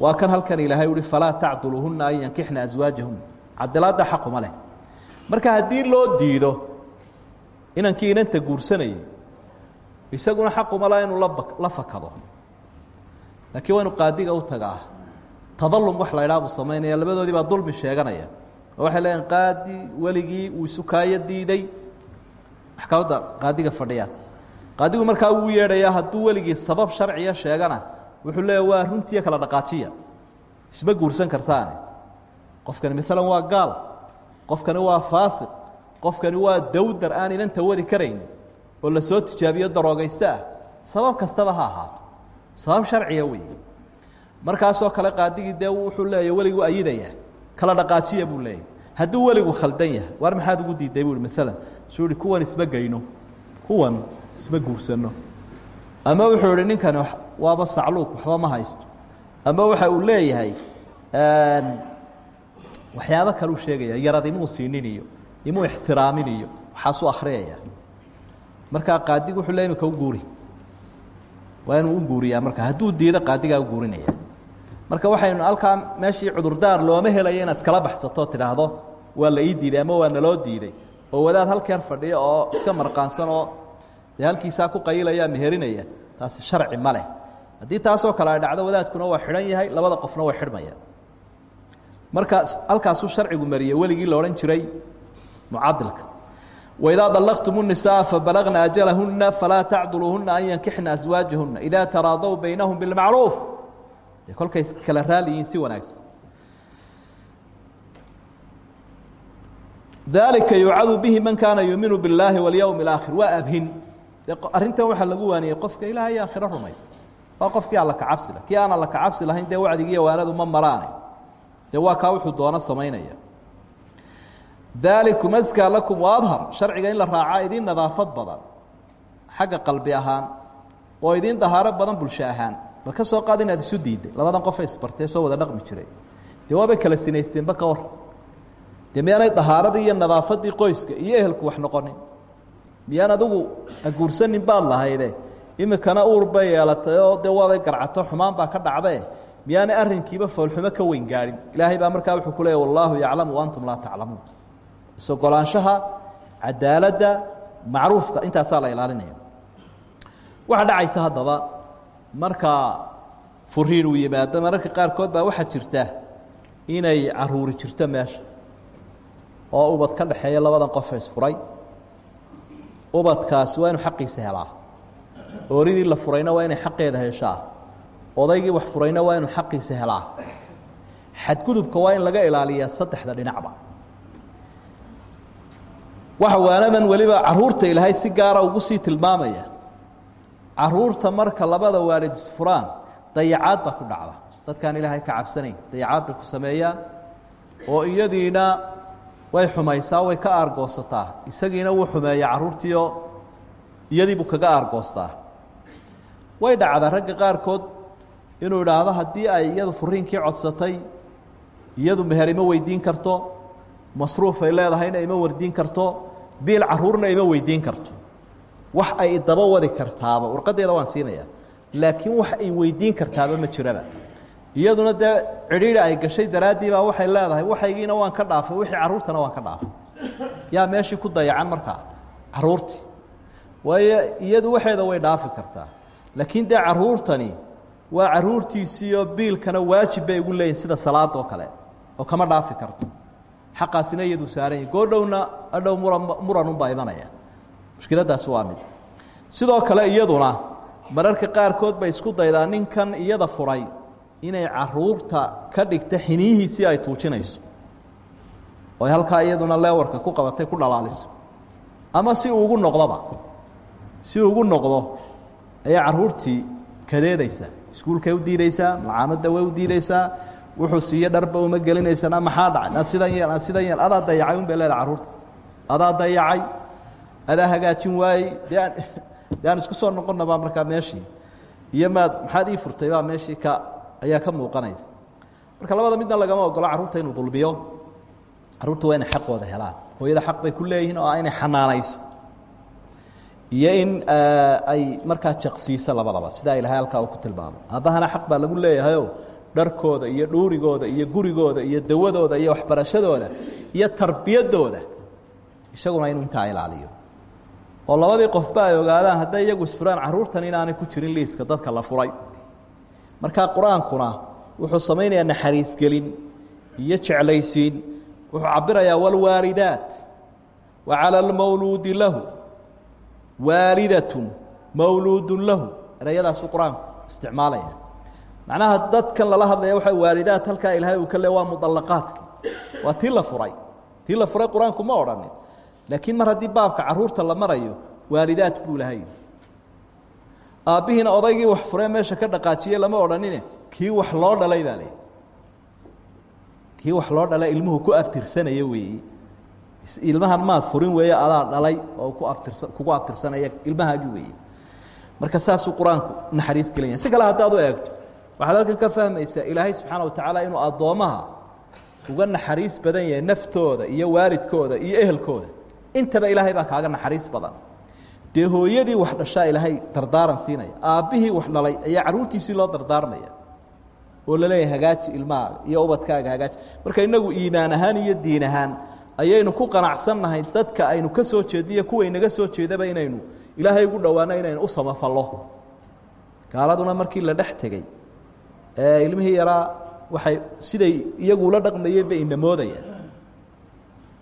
waa kan halkan ilaahay uhi falaa tacduluhunna an yankixna aswaajahunna cadilaadda xaquma leh. Marka haddii loo diido inankii inanta guursanayay isaguna xaquma la inuu la fakado. Laakiin waa inu qaadiga u tagaa tadalum wax la idhaha buu samaynaya labadoodii baa dulmi sheeganaya. Oo waxay leeyiin qaadi weligii uu isu kaayo diiday maxkamadda qaadiga fadhiya. Qaadigu markaa wuu yeedhayaa hadduu weligii sabab sharciya sheegana wuxuu leeya waa runtiiyo kala dhaqaajiya. Isma guursan kartaane. Qofkani maalan waa gaal. Qofkani waa faasiq. Qofkani waa dawdar aan inanta wadi karayn oo la soo tijaabiyo daroogaysto ah. Sabab kastaba ha ahaato. Sabab sharciya weeye markaasoo kale qaadigii dee wuxuu leeya weligu ayidaya kala dhaqaajiya buu leeyahy hadduu weligu khaldan yahay waar maxaad ugu diiday buu hi maalan suu ihi kuwan isma geyno kuwan isma guursanno. Ama wuxuu ihi ninkani waaba sacluuq waxba ma haysto. Ama waxa uu leeyahay waxyaabo kaleu sheegaya yarad imuu siinin iyo imuu ixtiraamin iyo waxaasuu akhriyaya markaa qaadigu wuxuu le imika u guuri. Waa inuu u guuriyaa marka hadduu diido qaadigaa u guurinaya marka waxaynu halkaa meeshii cudurdaar looma helaya inaad iskala baxsato tidhaahdo waa la ii diiday ama waa naloo diiday oo wadaad halkeer fadhiya oo iska marqaansan oo dee halkiisaa ku qayilaya meherinaya taasi sharci ma leh haddii taasoo kale ay dhacdo wadaadkuna waa xidhan yahay labada qofna way xidhmayaan marka halkaasuu sharcigu mariyey weligii la odhan jiray mucadilka waidaa dallaqtum الnisaءa fabalagna ajalahuna falaa tacduluuhuna an yankixna aswaajahuna idaa taraadow baynahum bilmacruuf dee kolkay kala raaliyiin si wanaagsan. Dalika yucadu bihi man kaana yuuminu biاllaahi walyowm اlaakhir waa abhin. Arrintan waxaa lagu waaniyey qofka ilaah iyo aakhiro rumaysa. Waa qofkii alla kacabsi lah kii aan alla kacabsi lahayn dee wacdigiiyo waanadu ma maraane. Dee waa kaa wuxuu doono samaynaya. Dalikum askaa lakum waadhar sharciga in la raacaa idiin nadaafad badan xagga qalbi ahaan oo idiin dahaaro badan bulsho ahaan bal ka soo qaad inaad isu diidday labadan qofay isbartee soo wada dhaqmi jiray. Dee waabay kala sinaysteenba ka war. Dee miyaanay dahaaradii iyo nadaafadii qoyska iyo ehelku wax noqonin? Miyaan adigu aguursanin baad lahayde imikana uur bay yeelatay oo dee waabay garcato xumaan baa ka dhacdae miyaanay arrinkiiba foolxumo ka weyn gaadhin ilaahay baa markaa wuxuu ku leeya wallaahu yaclamu antum laa taclamuun. Isogolaanshaha cadaaladda macruufka intaasaa la ilaalinaya waxaa dhacaysa haddaba marka furiin uu yimaado mararka qaarkood baa waxaa jirta inay caruuri jirto meesha. Oo ubad ka dhexeeya labadan qofe isfuray. Ubadkaasi waa inuu xaqiisa helaa. Ooridii la furayna waa inay xaqeeda heshaa. Odaygii wax furayna waa inuu xaqiisa helaa. Xadgudubka waa in laga ilaaliyaa saddexda dhinacba. Waxa waanadan weliba carruurta ilaahay si gaara ugu sii tilmaamaya carruurta marka labada waalid isfuraan dayacaad baa ku dhacda. Dadkaan ilaahay ka cabsanayn dayacaad bay ku sameeyaan oo iyadiina way xumaysaa way ka aargoosataa. Isagiina wuu xumeeya caruurtiioo iyadiibuu kaga aargoostaa. Way dhacdaa ragga qaarkood inuu idhaahdo haddii ay iyadu furiinkii codsatay iyadu meher ima weydiin karto masruufay leedahayna ima wardiin karto biil caruurna ima weydiin karto wax ay daba wadi kartaaba. Warqadeeda waan siinaya laakiin wax ay weydiin kartaaba ma jiraba. Iyaduna dee cidhiidhi ay gashay daraaddii baa waxay leedahay waxaygiina waan ka dhaafay wixii carruurtana waan ka dhaafay. Yaa meeshii ku dayacan markaa caruurtii. Waayo iyadu waxeeda way dhaafi kartaa. Laakiin dee caruurtani waa caruurtiisiioo biilkana waajib bay ugu leeyihiin sida salaada oo kale oo kama dhaafi karto. Xaqaasina iyadu saaran yahi goodhowna adhow muran muranunbaa imanaya mushkiladaasi waa mid. Sidoo kale iyaduna mararka qaarkood bay isku daydaa ninkan iyada furay inay carruurta ka dhigta xiniyihiisii ay tuujinayso. Oy halkaa iyaduna leewarka ku qabatay ku dhalaaliso ama si ugu noqdoba si ugu noqdo ayay caruurtii kadeedaysaa iskuulkay u diideysaa macaamada way u diideysaa wuxuu siiye dharba uma gelinaysanaa maxaa dhacay? Sidan yeel sidan yeel. Adaa dayacay un bay leedahay carruurta. Adaa dayacay adaa hagaajin waayey dee aan isku soo noqonna baa markaa meeshii. Iyo maad maxaad ii furtay baa meeshii ka ayaa ka muuqanaysa marka labada midna lagama ogolo carruurta inuu dulmiyo. Carruurta waa inay xaqooda helaan. Hooyada xaq bay ku leeyihiin oo ah inay xanaanayso. Iyo in ay markaa jaqsiiso labadaba. Sidaa ilahay halkaa uu ku tilmaamay aabbahana xaq baa lagu leeyahayo dharkooda iyo dhuurigooda iyo gurigooda iyo dawadooda iyo waxbarashadooda iyo tarbiyadooda. Isaguna inuu intaa ilaaliyo oo labadii qofba ay ogaadaan hadday iyagu isfuraan carruurtan inaanay ku jirin liiska dadka la furay markaa qur-aankuna wuxuu samaynayaa naxariisgelin iyo jeclaysiin wuxuu cabirayaa wاlwaalidaat wa calى اlmawluudi lahu waalidatun mawluudu lahu erayadaasuu qur-aanku isticmaalaya macnaha dadkan lala hadlaya waa waalidaat halkaa ilaahay uu ka le waa muطalaqaadkii waa tii la furay tii la furay qur-aanku ma odhanin laakiin mar haddii baabka carruurta la marayo waalidaat buu lahay aabbihiina odaygii wax furee meesha ka dhaqaajiye lama odhanine kii wax loo dhalay baa le kii wax loo dhala ilmuhu ku abtirsanaya weeye ilmahan maad furin weeye adaa dhalay oo kugu abtirsanaya ilmahaagi weeye marka saasuu qur'aanku naxariis gelanya si kale haddaad u eegto waxaad halkan ka fahmaysaa ilaahay subxaana watacaala inuu addoommaha uga naxariis badan yahay naftooda iyo waalidkooda iyo ehelkooda intaba ilaahay baa kaaga naxariis badan. Dee hooyadii wax dhashaa ilaahay dardaaran siinaya. Aabbihii wax dhalay ayaa carruurtiisii loo dardaarmaya. Oo la leeyahay hagaaji ilmahaaga iyo ubadkaaga hagaaji. Marka innagu iimaan ahaan iyo diin ahaan ayaynu ku qanacsannahay dadka aynu ka soo jeedniyo kuwaynaga soo jeedaba inaynu ilaahay ugu dhowaano inaynu u samafallo. Gaaladuna markii la dhex tegey ee ilmihii yaraa waxay siday iyagu ula dhaqmayeen bay ina moodayaan.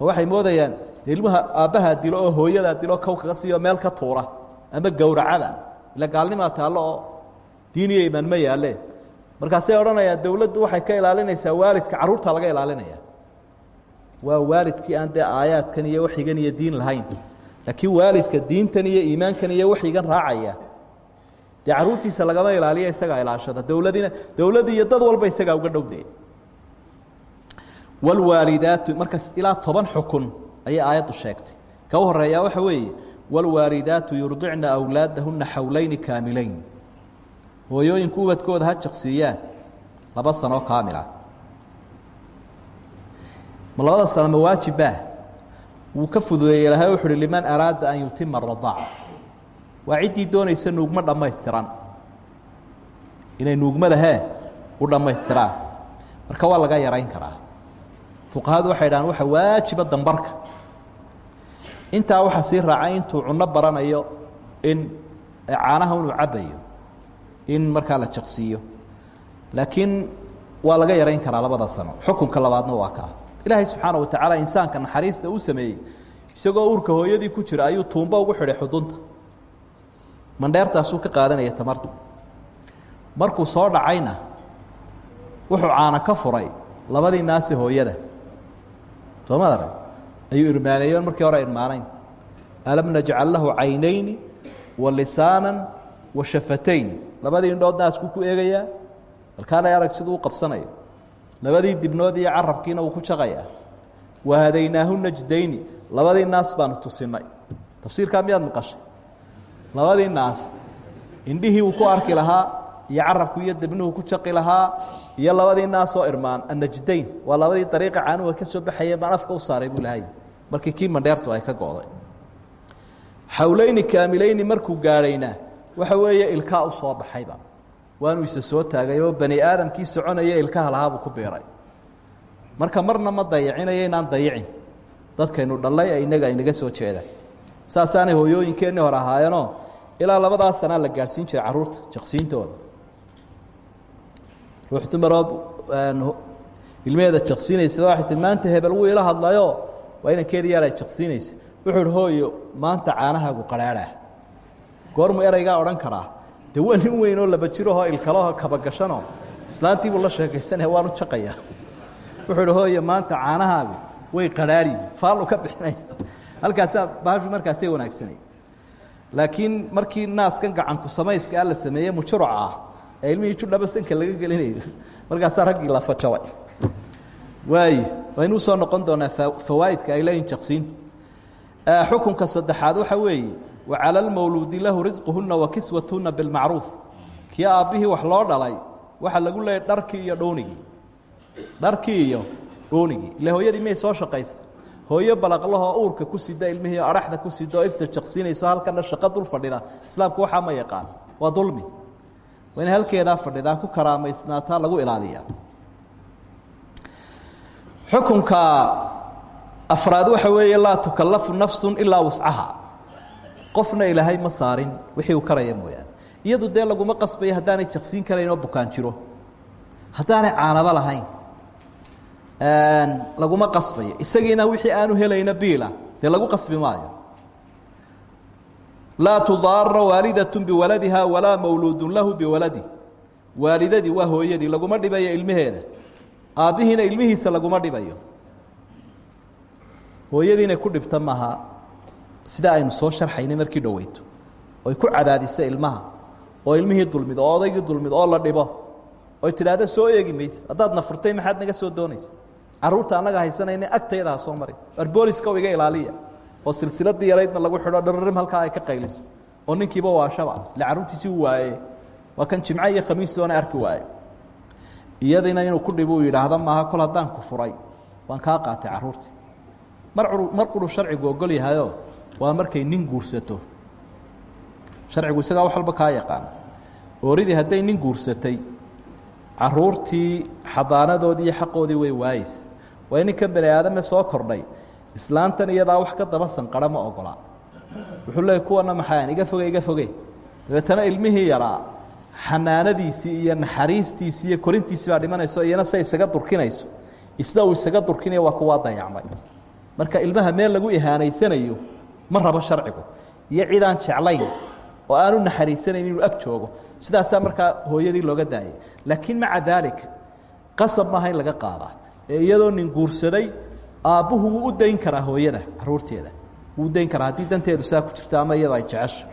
Oo waxay moodayaan ilmaha aabbahaa dilo oo hooyadaa dilo kow kaga siiyo meel ka tuura. Ama gowracada. Ila gaalnimaa taallo oo diiniyo imaan ma yaalle markaasay odhanayaan dowladdu waxay ka ilaalinaysaa waalidka carruurta laga ilaalinaya. Waa waalidkii aan dee aayaadkan iyo waxyigan iyo diin lahayn. Laakiin waalidka diintan iyo iimaankan iyo waxyigan raacaya. Dee carruurtiisa lagama ilaaliya isagaa ilaashada. Dowladina dowladii iyo dad walba isagaa uga dhowdaya wlwaalidaatu markaas ilaa toban xukun ayay aayaddu sheegtay. Ka u waxa weeye wاlwaalidaatu yurdicna awlaadahuna xawlayni kaamileyn hooyooyinku ubadkooda ha jaqsiiyaan. Laba sanoo kaamila ma labada sano ma waajibbaa wuu ka fududeeyey ilahay wuxu uhi liman araada an yutima aradaaca waa ciddii doonaysa nuugmo dhammaystiran. Inay nuugmada hee u dhammaystiraan marka waa laga yarayn karaa. Fuqahadu waxay dhahaan waxa waajiba dambarka intaa waxaa sii raacay intuu cunno baranayo in caanaha inuu cabbayo in markaa la jaqsiiyo. Laakiin waa laga yarayn karaa labada sano. Xukunka labaadna waa kaa. Ilaahay subxaana wa tacaala insaanka naxariista uu sameeyey. Isagoo uurka hooyadii ku jira ayuu tuumbo ugu xidhay xudunta. Mandheertaasuu ka qaadanaya tamarta. Markuu soo dhacayna wuxuu caano ka furay labadii naasi hooyada. Soo ma arag ayuu irmaaneeyoon markii hore irmaanayn alam najcal lahu caynayni wa lisaanan wa shafatayn labadii indhood naasku ku eegayaa halkaanay arag siduu u labadii dibnood iyo carabkiina wuu ku jaqayaa wahadaynaahu najdayni. Labadii naas baanu tusinay. Tafsiirkaa miyaad maqashay? Labadii naas indhihii wuu ku arki lahaa iyo carabku iyo dibnuhu ku jaqi lahaa iyo labadii naasoo irmaan annajdayn. Waa labadii dariiqa caanuga ka soo baxayeen baan afka u saaray buu markii kii mandheertu ay ka go'day. Xawleyni kaamilayni markuu gaadhayna waxa weeye ilkaa u soo baxayba. Waanuu isa soo taagay oo bani aadamkii soconaya ilkaha lahaabuu ku biiray. Marka marna ma dayacinayo inaan dayicin. Dadkaynu dhallay ee innaga aynaga soo jeeda saasaanay hooyooyinkeennii hore ahaayeenoo ilaa labadaas sanaa la gaadhsiin jiray carruurta jaqsiintooda ruux dumaroo ilmaheeda jaqsiinaysa waxay tii hebel wuu ila hadlayo waa inankeeda yaar ay jaqsiinaysa wuxuu ihi hooyo maanta caanahaagu qarhaadhaa goormu ereygaa odhan karaa de waa nin weyn oo laba jirahoo ilkalaho kabagashanoo islaantiibuu la sheekaysanaya waanu jaqaya wuxuu ihi hooyo maanta caanahaagu way qarhaadhi faallu ka bixinaya halkaasaa baashu markaasay wanaagsanay. Laakiin markii naaskan gacanku samayska a la sameeye mujuruca ah ee ilmihii judhaba sanka laga gelinayo markaasaa raggii la fajabay waay waynuu soo noqon doonaa fawaa'idka ay leeyihiin jaqsiintu xukunka saddexaad waxa weeye wacala almawluudi lahu risquhunna wa kiswatuhunna bilmacruuf kii aabbihii wax loo dhalay waxaa lagu leeyahy dharkii iyo dhownigii. Dharkii iyo dhownigii. Ile hooyadii miyay soo shaqaysa. Hooyo balaqlahoo uurka ku sida ilmihii oo araxda ku sida oo ibta jaqsiinayso halkana shaqo dul fadhida. Islaamku waxaa ma yaqaan. Waa dulmi. Waa inay halkeedaa fadhidaa ku karaamaysnaataa lagu ilaaliyaa xukunka afraad waxa weeye laa tukallafu nafsu ilaa wascaha qofna ilaahay ma saarin wixii uu karaya mooyaane. Iyadu dee laguma qasbayo haddaanay jaqsiin karayn oo bukaan jiro. Haddaanay caanabo lahayn. Laguma qasbayo isagiina wixii aanu helayna biila dee lagu qasbi maayo. Laa tudaara waalidaة biwaladiha walaa mawluudu lahu biwaladih waalidadii waa hooyadii laguma dhibayo ilmaheeda aabbihiina ilmihiisa laguma dhibayo. Hooyadiinay ku dhibta maha sida aynu soo sharxaynay markii dhoweyto oy ku cadaadisa ilmaha oo ilmihii dulmid oo dulmid oo la dhibo. Oy tidhaahdo soo eegi maysid haddaad na furtay maxaad naga soo doonaysa? Carruurta annaga haysanayna agtayda ha soo marin. War booliska iga ilaaliya oo silsiladii yaraydna lagu xidho dhararim halkaa ay ka qayliso. Oo ninkiiba waashaba ile carruurtiisii u waaye. Waa kan jimco iyo khamiistoona arki waaye iyadiina inuu ku dhib uu yidhaahdo maaha kol haddaan ku furay. Waan kaa qaatay carruurtii mar mar quruu sharcigu ogol yahayo waa markay nin guursato. Sharcigu isagaa wax walba kaa yaqaana. Ooridii hadday nin guursatay caruurtii xadaanadoodii iyo xaqoodii way waayeysa. Waa ninka bani aadame soo kordhay. Islaantan iyadaa wax ka daba sanqara ma ogola. Wuxuu leeyay kuwana maxaan iga foge iga foge dabeetana ilmihii yaraa xanaanadiisii iyo naxariistiisii iyo korintiisii baa dhimanayso iyana se isaga durkinayso. Isna uu isaga durkinaya waa kuwaa dayacmay. Marka ilmaha meel lagu ihaanaysanayo ma rabo sharcigu. Iyo cidaan jeclayn oo aanu naxariisanayn inuu ag joogo sidaasaa markaa hooyadii looga daayay. Laakiin maca daalika qasab maaha in laga qaadaa ee iyadoo nin guursaday aabbuhu wuu u dayn karaa hooyada caruurteeda. Wuu dayn karaa haddii danteedu saa ku jirto ama iyadoo ay jecesho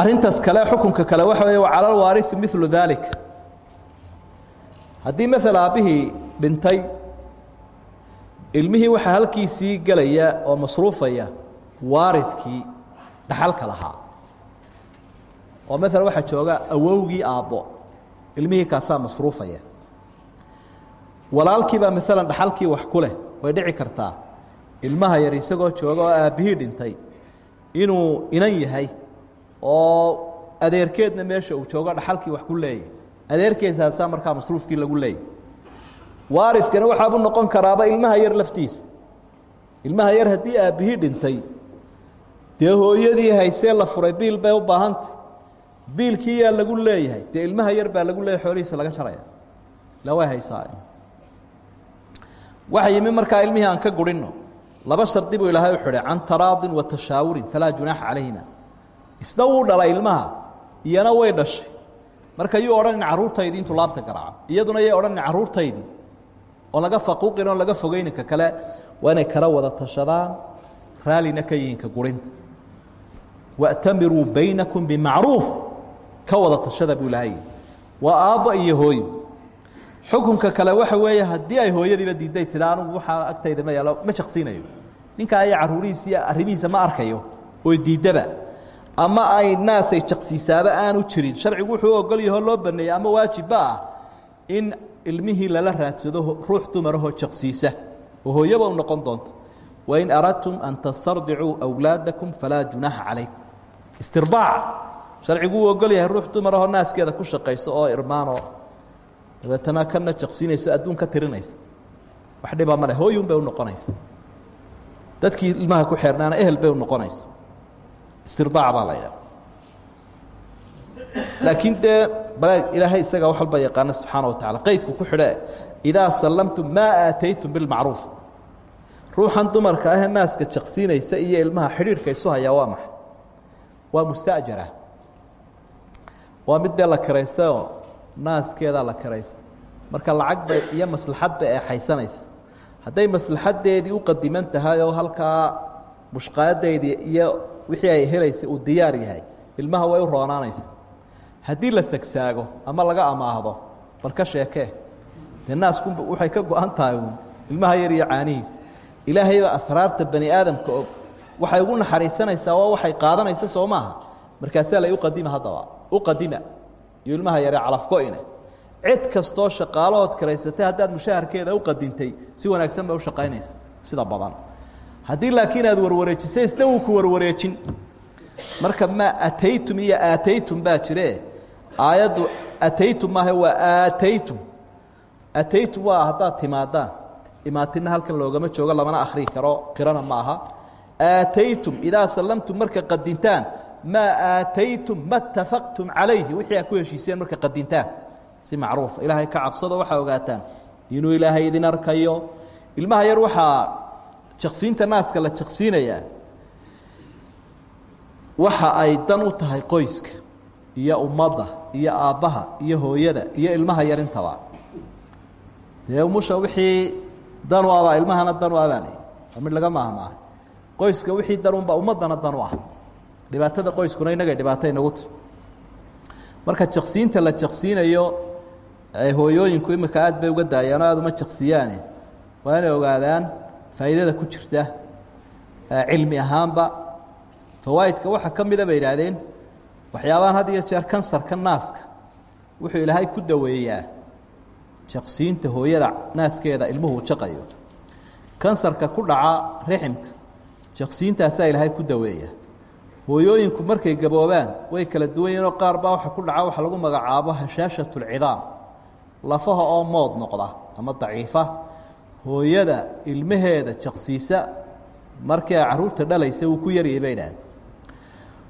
arintaas kale xukunka kale waxa wey cala alwaariثi milu daalika haddii maala aabbihii dhintay ilmihii waxaa halkiisii gelaya oo masruufaya waaridkii dhaxalka lahaa. Oo maala waxaa jooga awowgii aabbo ilmihii kaasaa masruufaya. Walaalkiibaa maalan dhaxalkii wax ku leh way dhici kartaa. Ilmaha yar isagoo jooga oo aabbihii dhintay inuu inan yahay oo adeerkeedna meesha uu joogo dhaxalkii wax ku leeyahy adeerkeesaasaa markaa masruufkii lagu leeyay. Waaridkana waxaabuu noqon karaaba ilmaha yar laftiisa. Ilmaha yar haddii aabbihii dhintay dee hooyadii haysee la furay biil bay u baahantay. Biilkii yaa lagu leeyahay dee ilmaha yar baa lagu leeyahay xoolihiisa laga jaraya. Ila way haysaa. Waxa yimi markaa ilmihii aan ka gurinno laba shardi buu ilaahay u xidhay can taraadin wa tashaawurin falaa junaaxa calayhima isna wuu dhalay ilmaha iyana way dhashay. Marka yuu odhanin carruurtaydii intuu laabta garaaco. Iyaduna yay odhanin carruurtaydii oo laga faquuqin oo laga fogeyninka kale waa inay kala wada tashadaan raallina ka yihiin ka gurinta. Wa'tamiruu baynakum bimacruuf. Ka wada tashada buu ilaahay waa aabbo iyo hooyo. Xukunka kale waxa weeye haddii ay hooyadiiba diidday tida anugu waxaa agtayda ma yaalo ma shaqsiinayo. Ninka aya carruurihiisa iyo arrimihiisa ma arkayo oo diiddaba ama ay naasay jaqsiisaaba aanu jirin. Sharcigu wuxuu ogol yahoo loo baneeyey ama waajibba ah in ilmihii lala raadsado ruux dumarahoo jaqsiisa oo hooyaba u noqon doonta wain aradtum an tastardicuu awlaadakum falaa junaaxa calaykum. Istirdaac sharcigu uu ogol yahay ruux dumarahoo naaskeeda ku shaqayso oo irmaanoo dabeetana kana jaqsiinayso adduun ka tirinaysa. Wax dhibaa male hooyun bay u noqonaysa. Dadkii ilmaha ku xeernaana ehel bay u istiraac baa la ydhaha laakiin dee bale ilaahay isagaa wax walba yaqaana subxaana wa tacala qeydku ku xidhe idaa sallamtum maa aataytum bilmacruuf. Ruuxan dumarka ahee naaska jaqsiinaysa iyo ilmaha xidhiirhka isu hayaa waa maxay? Waa musta'jara waa mid dee la kiraystayoo naaskeedaa la kiraystay marka lacag bay iyo maslaxad bay eexaysanaysa hadday maslaxaddeedii u qadiman tahay oo halkaa mushqaadadeedii iyo wixii ay helaysay uu diyaar yahay. Ilmaha way u roonaanaysa. Haddii la sagsaago ama laga amaahdo bal ka sheekee dee naasku waxay ka go-an tahay ilmaha yar iyo caanihiisa. Ilaahaybaa asraarta bani aadamka og. Waxay ugu naxariisanaysaa waa waxay qaadanaysa soo maaha. Markaasaa la uqadima haddaba uqadima iyo ilmaha yare calafgo-ine cid kastoo shaqaalahood kiraysatay haddaad mushaharkeeda u qadintay si wanaagsan bay u shaqaynaysa. Sida badan haddii laakiin aad warwareejisay isna wuu ku warwareejin. Marka ma ataytum iyo aataytum baa jire. Aayaddu ataytum maaha waa aataytum. Ataytum waa haddaad timaadaan. Imaatina halkan loogama joogo lamana akhrii karo qirana ma aha. Aataytum idaa sallamtum marka qadintaan. Maa aataytum ma tafaqtum calayhi. Wixii aad ku heshiiseen marka qadintaan. Si macruufa ilaahay ka cabsado waxaa ogaataan. Inuu ilaahay idin arkayo. Ilmaha yar waxaa jaqsiinta naaska la jaqsiinayaa waxa ay dan u tahay qoyska iyo ummadda iyo aabbaha iyo hooyada iyo ilmaha yarintaba dee umusha wixii danu abaa ilmahana danu abaa le waa mid laga maaha maaha qoyska wixii danunba ummaddana danu ah. Dhibaatada qoyskuna inagay dhibaato inagu tahy marka jaqsiinta la jaqsiinayo hooyooyinku imika aad bay uga daayaan oo aada uma jaqsiyaane waa inay ogaadaan faa'iidada ku jirta cilmi ahaanba fawaa'idka waxaa ka bay idhaahdeen waxyaabahan had iyo jeer kansarka naaska wuxuu ilaahay ku daweeyaa jaqsiinta hooyada naaskeeda ilmuhu jaqayo kansarka ku dhaca riximka jaqsiintaasaa ilaahay ku daweeya hooyooyinku markay gaboobaan way kala duwan yihinoo qaar baa waxa ku dhaca waxa lagu magacaabo hashaashatulcidaam lafaha oo mood noqda ama daciifa hooyada ilmaheeda jaqsiisa markii ay carruurta dhalaysa wuu ku yaryay bay idhaaheen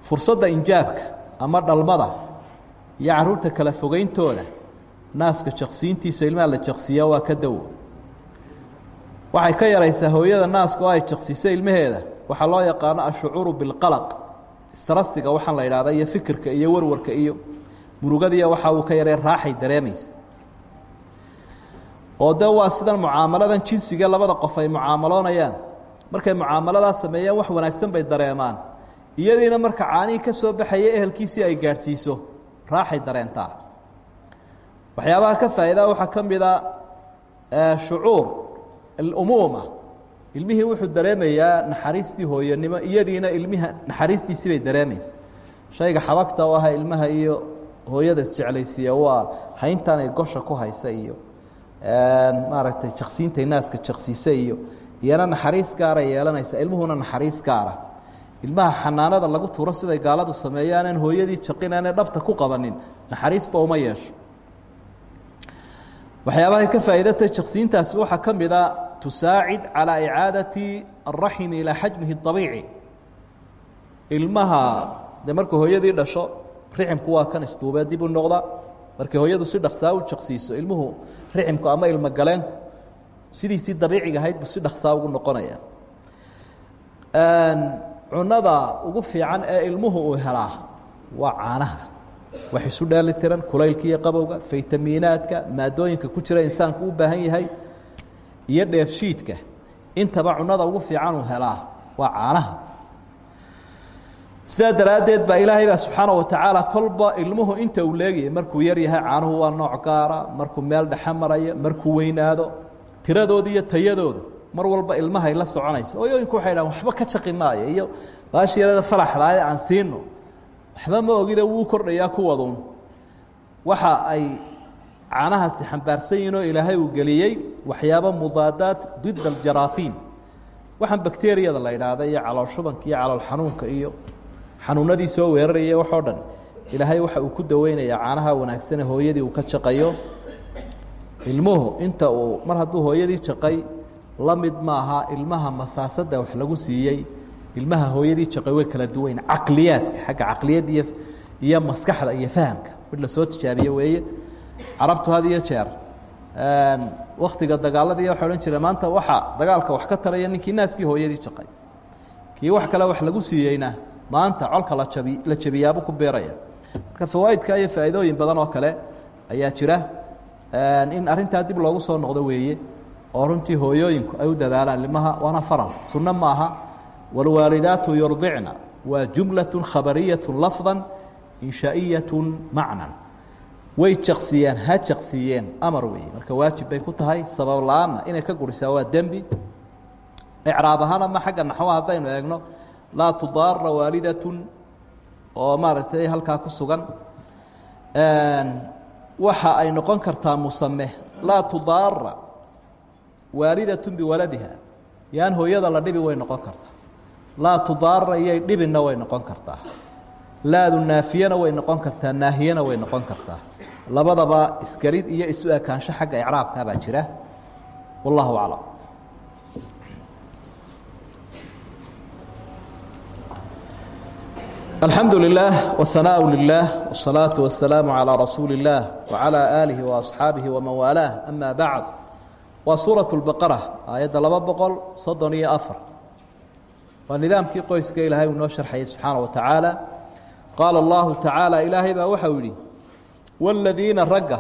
fursadda injaabka ama dhalmada iyo carruurta kala fogeyntooda naaska jaqsiintiisa ilmaha la jaqsiiyaa waa ka dawo. Waxay ka yaraysaa hooyada naaska oo ay jaqsiisa ilmaheeda. Waxaa loo yaqaano ashucuuru bilqalaq strastiga waxaan la idhahda iyo fikirka iyo warwarka iyo murugadiiya waxa uu ka yaray raaxay dareemaysa oo de waa sidan mucaamaladan jinsiga labada qof ay mucaamaloonayaan. Markay mucaamaladaa sameeyaan wax wanaagsan bay dareemaan. Iyadiina marka caanihii ka soo baxaya ehelkiisii ay gaadhsiiso raaxay dareentaa. Waxyaabaha ka faa'idaa waxaa ka mida shucuur alumuuma ilmihii wuxuu dareemayaa naxariistii hooyanimo iyadiina ilmiha naxariistiisii bay dareemaysa. Shayga xabagta oo ah ilmaha iyo hooyada isjeclaysiiya waa hayntanay gosha ku haysa iyo maaragtay jaqsiintay naaska jaqsiisa iyo iyana naxariis gaara yeelanaysa ilmuhuna naxariis gaara. Ilmaha xanaanada lagu tuuro siday gaaladu sameeyaanan hooyadii jaqin dhabta ku qabanin naxariisba uma yeesho. Waxyaabahay ka faa'iidatay jaqsiintaasi waxaa ka mid a tusaacid calaa icaadati araximi ilaa xajmihi اabiici ilmaha de markuu hooyadii dhasho riximku waa kan istuubee dib u noqda markay hooyadu si dhaksaa u jaqsiiso ilmuhu riximku ama ilmo galeenku sidiisii dabiiciga ahayd buu si dhaksaa ugu noqonaya. Cunada ugu fiican ee ilmuhu uu helaa waa caanaha. Wax isu dheeli tiran kulaylka iyo qabowga faytamiinaadka maadooyinka ku jira insaanku u baahan yahay iyo dheefshiidka intaba cunada ugu fiican uu helaa waa caanaha sidaa daraaddeed baa ilaahay baa subxaana wa tacaala kolba ilmuhu inta uu leegayay markuu yar yahay caanuhu waa nooc gaara markuu meel dhexe maraya markuu weynaado tiradooda iyo tayadoodu mar walba ilmahay la soconaysa. Hooyooyinku waxay dhahan waxba ka jaqi maayo iyo baashii yarada falaxdaade aan siino. Waxba ma ogida wuu kordhayaa kuwaduun waxa ay caanahaasi xambaarsan yihiin oo ilaahay uu geliyey waxyaabo mudaadaat did aljaraahiim waxaan bakteriyada la idhaahda iyo calool shubanka iyo calool xanuunka iyo xanuunadii soo weeraraya waxoo dhan ilaahay waxa uu ku daweynayaa caanaha wanaagsane hooyadii uu ka jaqayo. Ilmuhu inta uu mar hadduu hooyadii jaqay la mid maaha ilmaha masaasada wax lagu siiyey. Ilmaha hooyadii jaqay way kala duwayn caqliyaadka xagga caqliyadda iyo iyo maskaxda iyo fahamka. Mid la soo tijaabiye weeye. Carabtu had iyo jeer waktiga dagaaladii waxay odhan jireen maanta waxaa dagaalka wax ka taraya ninkii naaskii hooyadii jaqay. Kii wax kale wax lagu siiyeyna maanta colka la jabi la jabiyaabu ku beeraya marka fawaa'idka iyo faa'iidooyin badan oo kale ayaa jira in arrintaa dib loogu soo noqdo weeye oo runtii hooyooyinku ay u dadaalaan ilmaha waana faral sunno ma aha wاlwaalidaatu yurdicna waa jumlaة khabariyaة lafظa inshaa'iyaة macnan way jaqsiyeen ha jaqsiyeen amar weeye marka waajib bay ku tahay sabab la-aanna inay ka gurisaa waa dembi icraab ahaan ama xagga naxwa haddaynu eegno laa tudaara waalidaة oo maaragtay halkaa ku sugan. Waxa ay noqon kartaa musame laa tudaara waalidaة biwaladiha. Yaan hooyada la dhibi way noqon kartaa. Laa tudaara iyay dhibinna way noqon kartaa. Laadu naafiyana way noqon kartaa naahiyana way noqon kartaa. Labadaba isgelid iyo isu ekaansho xagga icraabka baa jira. Wallahu aclam alxamdu lilaah wahanaau lilah wsalaatu wasalaamu calaa rasuuli illaah wacalaa aalihi waasxaabihi waman waalaah ama bacd waa suurat lbaqara aayadda laba boqol soddon iyo afar. Waa nidaamkii qoyska ilaahay uu noo sharxayay subxaana wa tacaala qaala allahu tacaala ilaahay baa waxau yidhi waaladiina ragga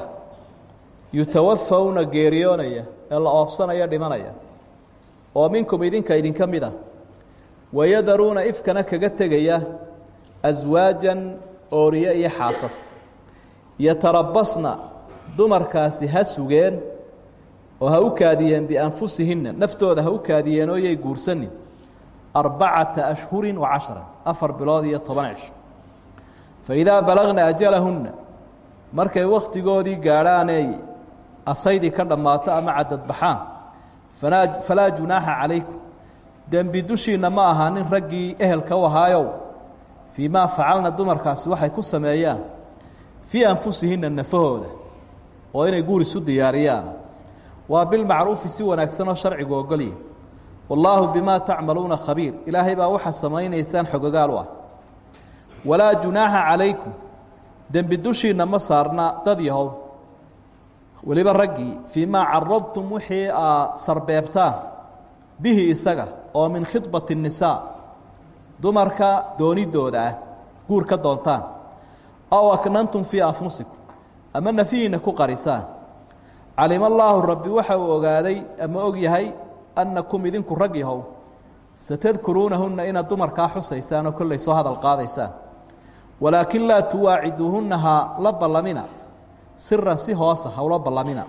yutawafawna geeriyoonaya ee la oofsanaya dhimanaya. Oo minkum idinka idinka mid a wayadaruuna ifkana kaga tegaya aswaajan ooriye iyo xaasas yatarabasna dumarkaasi ha sugeen oo ha u kaadiyeen bianfusihinna naftooda ha u kaadiyeen oo yay guursanin arbacata ashhuri wacashra afar bilood iyo toban cisho faidaa balagna ajalahunna markay wakhtigoodii gaadhaanay asaydii ka dhammaato ama cadadbaxaan falaa junaaxa calaykum dembi dushiinna ma aha nin raggii ehelka u ahaayow fii maa facalna dumarkaasi waxay ku sameeyaan fii anfusihinna nafahooda oo inay guur isu diyaariyaan waa bilmacruufi si wanaagsan oo sharcigu ogolya wallaahu bimaa tacmaluuna khabiir ilaahay baa waxaa samaynaysaan xogogaal u ah walaa junaaxa calaykum dembi dushiinna ma saarna dad yahow weliba raggii fii maa caradtum wixii aa sarbeebtaan bihi isaga oo min khidbati الnisaa dumarka doonidooda ah guur ka doontaan. Aw aknantum fii anfusikum ama nafihiina ku qarisaan. Calima allaahu rabbi waxa uu ogaaday ama og yahay annakum idinku rag yahow. Satadkuruunahunna inaad dumarkaa xusaysaan oo kollay soo hadal qaadaysaan. Walaakin laa tuwaaciduuhunna la ballamina. Siran si hoosa hawla ballamina.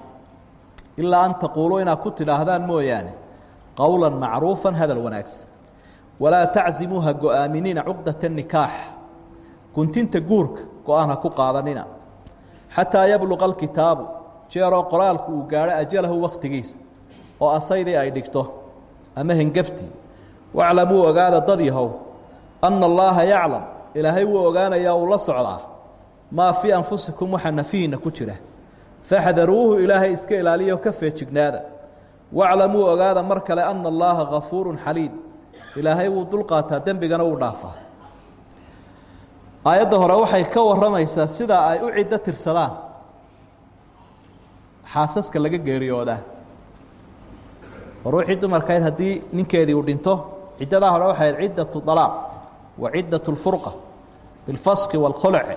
Ilaa an taquuluu inaad ku tidhaahdaan mooyaane qowla macruufa hadal wanaagsan walaa taczimuu ha go'aaminina cuqdata nikaax. Guntinta guurka go'aan ha ku qaadanina. Xataa yabluqa alkitaabu jeeroo qoraalku uu gaadho ajalahu wakhtigiisa oo asaydii ay dhigto. Ama hengaftii waclamuu ogaada dad yahow anna allaaha yaclam ilaahay wuu ogaanayaa uu la socdaa. Maa fii anfusikum waxa nafihiinna ku jira. Faxdaruuhu ilaahay iska ilaaliyo ka feejignaada waclamuu ogaada mar kale ana allaaha gafuurun xaliim ilaahay wuu dulqaataa dembigana wuu dhaafaa. Aayadda hore waxay ka warramaysaa sida ay u ciddo tirsadaan. Xaasaska laga geeriyoodaa oo ruuxii dumarkayd haddii ninkeedii uu dhinto ciddadaa hore waxay ahayd ciddatu dalaaq wa ciddatu lfurqa bilfaski waalkholoc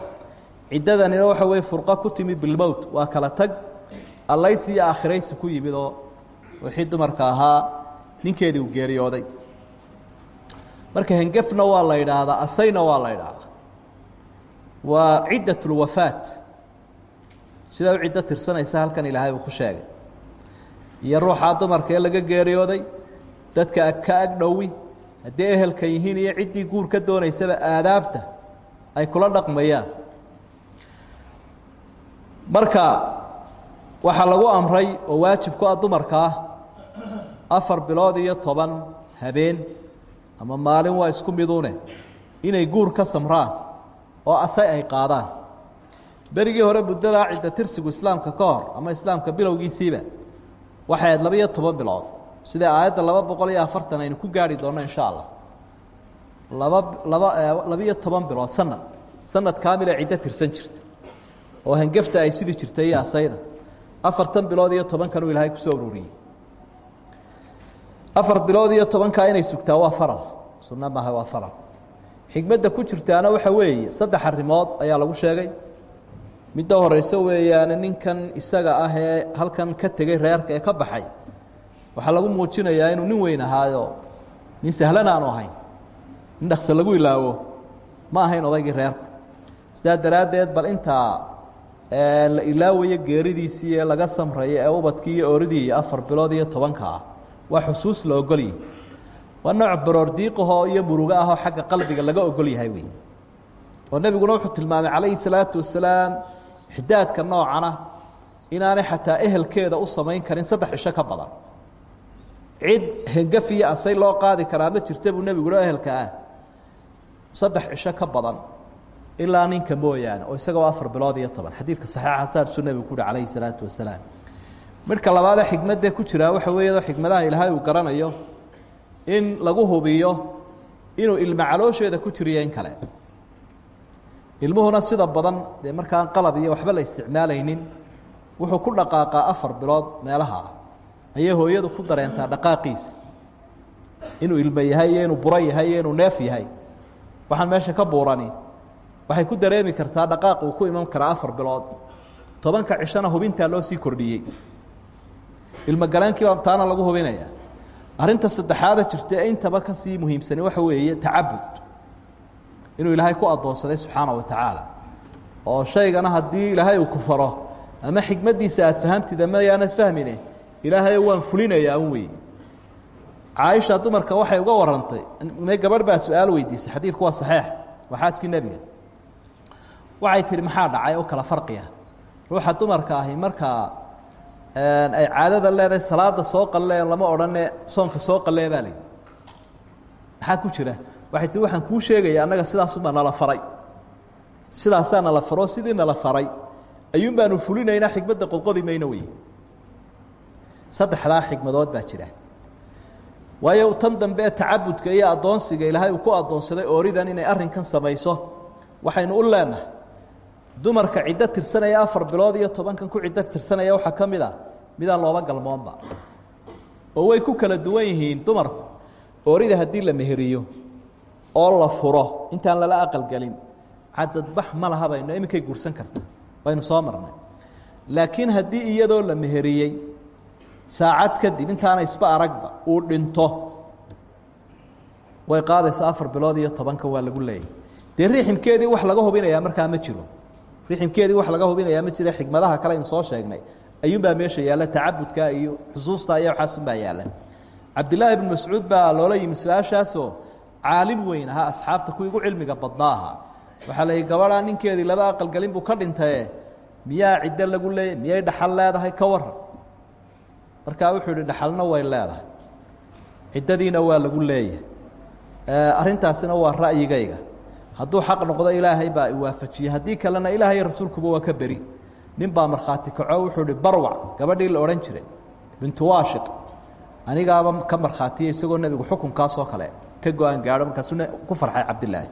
ciddadanina waxa weye furqa ku timi bilmowt waa kala tag. Allaysi iyo aakhiraysi ku yimid oo wixii dumarka ahaa ninkeedii uu geeriyooday marka hengefna waa la yidhaahdaa asayna waa la yidhaahdaa. Waa ciddat lwafaat sidaa u ciddo tirsanaysa halkan ilaahay uu ku sheegay. Iyo ruuxaa dumarka ee laga geeriyooday dadka ka ag dhowi haddii ehelka yihiin iyo ciddii guur ka doonaysaba aadaabta ay kula dhaqmayaan. Marka waxaa lagu amray oo waajib ku ah dumarka ah afar bilood iyo toban habeen ama maalin waa isku midune inay guur ka samraan oo asay ay qaadaan. Berigii hore muddadaa cidda tirsigu islaamka ka hor ama islaamka bilowgiisiiba waxay ahayd laba-iyo toban bilood. Sida aayadda laba boqol iyo afartan aynu ku gaari doonno insha allah laba laba laba-iyo toban bilood sanad. Sanad kaamila ciddo tirsan jirta. Oo hangafta ay sidii jirtay iyo asayda. Afartan bilood iyo tobankanuu ilaahay ku soo ururiyey afar bilood iyo tobankaa inay sugtaa waa faral. Sunno maaha waa faral. Xikmadda ku jirtaana waxa weeye saddex arrimood ayaa lagu sheegay. Midda horeyso weeyaane ninkan isaga ah ee halkan ka tegey reerka ee ka baxay waxaa lagu muujinayaa inuu nin weyn ahaayo. Nin sahlan aanu ahayn. Nin dhakse lagu ilaawo. Ma ahayn odaygii reerku sidaa daraaddeed bal intaa la ilaawayo geeridiisii ee laga samrayo ee ubadkii iyo oridii iyo afar bilood iyo tobanka ah waa xusuus la ogolyahy waa nooc baroordiiqahoo iyo murugo ahoo xagga qalbiga laga ogol yahay wey oo nebiguna wuxuu tilmaamay calayhi salaatu wasalaam ixdaadka noocana inaanay xataa ehelkeeda u samayn karin saddex cisho ka badan. Cid hengaf iyo asay loo qaadi karaa ma jirta buu nebiguna ehelka ah saddex cisho ka badan ilaa ninka mooyaane oo isagoo afar bilood iyo toban. Xadiidka saxiixa saasuu nebigu ku uhi calayhi salaatu wasalaam midhka labaadee xikmadee ku jiraa waxa weeye xikmadaha ilaahay uu garanayo in lagu hubiyo inuu ilma caloosheeda ku jiriyo in kale. Ilmuhuna sida badan dee markaan qalab iyo waxba la isticmaalaynin wuxuu ku dhaqaaqaa afar bilood meelaha ah. Ayay hooyadu ku dareentaa dhaqaaqiisa. Inuu ilmo yahay iyo inuu buro yahay iyo inuu neef yahay. Waxaan meesha ka buurani waxay ku dareemi kartaa dhaqaaq uu ku iman karaa afar bilood. Tobanka cishona hubintaa loo sii kordhiyey ilmogaleenkiiba taana lagu hubinaya arrinta saddexaada jirta ee intaba ka sii muhiimsani waxa weeye tacabud. Inuu ilaahay ku addoonsaday subxaana wa tacaala. Oo shaygana haddii ilaahay uu ku faro ama xikmaddiisa aad fahamtid ama yaanad fahmine ilaahayo waan fulinayaa un wey caaisha dumarka waxay uga warantay me gabadh baa su'aal weydiisay xadiidku waa saxiix waa xaaskii nebiga. Waxay tihi maxaa dhacay? Oo kala farqiya ruuxa dumarka ahi markaa ay caadada leedahay salaada soo qallee lama odhane soonka soo qallee baa layihi maxaa ku jira? Waxay tii waxaan kuu sheegaya annaga sidaasubaa nala faray. Sidaasaa nala faro sidii nala faray. Ayuun baanu fulinaynaa xikmadda qodqodi mayno wey saddexdaa xikmadood baa jira. Waayo tan dambe tacabudka iyo addoonsiga ilaahay uu ku addoonsaday ooridan inay arrinkan samayso waxaynu u leenahay dumarka ciddo tirsanaya afar bilood iyo tobankan ku ciddo tirsanaya waxaa ka mid a midaan looba galmoonba. Oo way ku kala duwan yihiin dumarku oorida haddii la meheriyo oo la furo intaan lala aqalgelin cadadbax ma laha bayno iminkay guursan karta waynu soo marnay. Laakiin haddii iyadoo la meheriyey saacad kadib intaana isba aragba uu dhinto way qaadaysaa afar bilood iyo tobanka waa lagu leeyay. Dee riximkeedii wax laga hubinayaa markaa ma jiro riximkeedii wax laga hubinayaa ma jire xikmadaha kale aynu soo sheegnay. Ayuunbaa meesha yaalla tacabudka iyo xusuusta iyo waxaasunbaa yaalla cabdillaahi ibnu mascuud baa loola yimi su'aashaasoo caalim weyn ahaa asxaabta kuwii ugu cilmiga badnaa ahaa. Waxaa la yidhi gabadhaa ninkeedii laba aqalgelin buu ka dhintaye miyaa ciddo lagu leeyay miyay dhaxal leedahay ka waran? Markaa wuxuu yihi dhaxalna way leedahay. Ciddadiina waa lagu leeyahay. Arrintaasina waa ra'yigayga hadduu xaq noqdo ilaahay baa iwaafajiyey haddii kalena ilaahay rasuulkuba waa ka beri nin baa markhaati kaco wuxuu ihi barwac gabadhii la odhan jiray bintu waashiq anigaaba ka markhaatiya isagoo nebigu xukunkaasoo kale ka go-aan gaadho markaasuu ku farxay cabdilaahi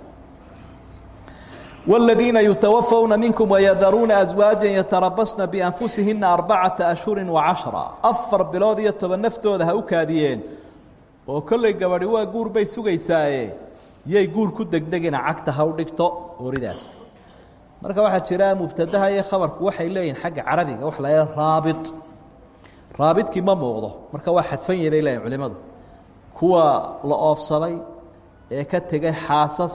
والذiina yتوفوna miنكم ويdaruuna أزواaجa يتarabasna بأنfusihina أربacaةa أشhuri وacaشhرa afar bilood iyo toban naftooda ha u kaadiyeen oo kolley gabadhi waa guur bay sugaysaaye yay guur ku degdegina cagta ha u dhigto ooridaas marka waxaa jira mubtadaha iyo khabarku waxay leeyihiin xagga carabiga wax la raabi raabidkii ma muuqdo marka waa xadfan yahy bay leeyihiin culimadu. Kuwa la oofsaday ee ka tegay xaasas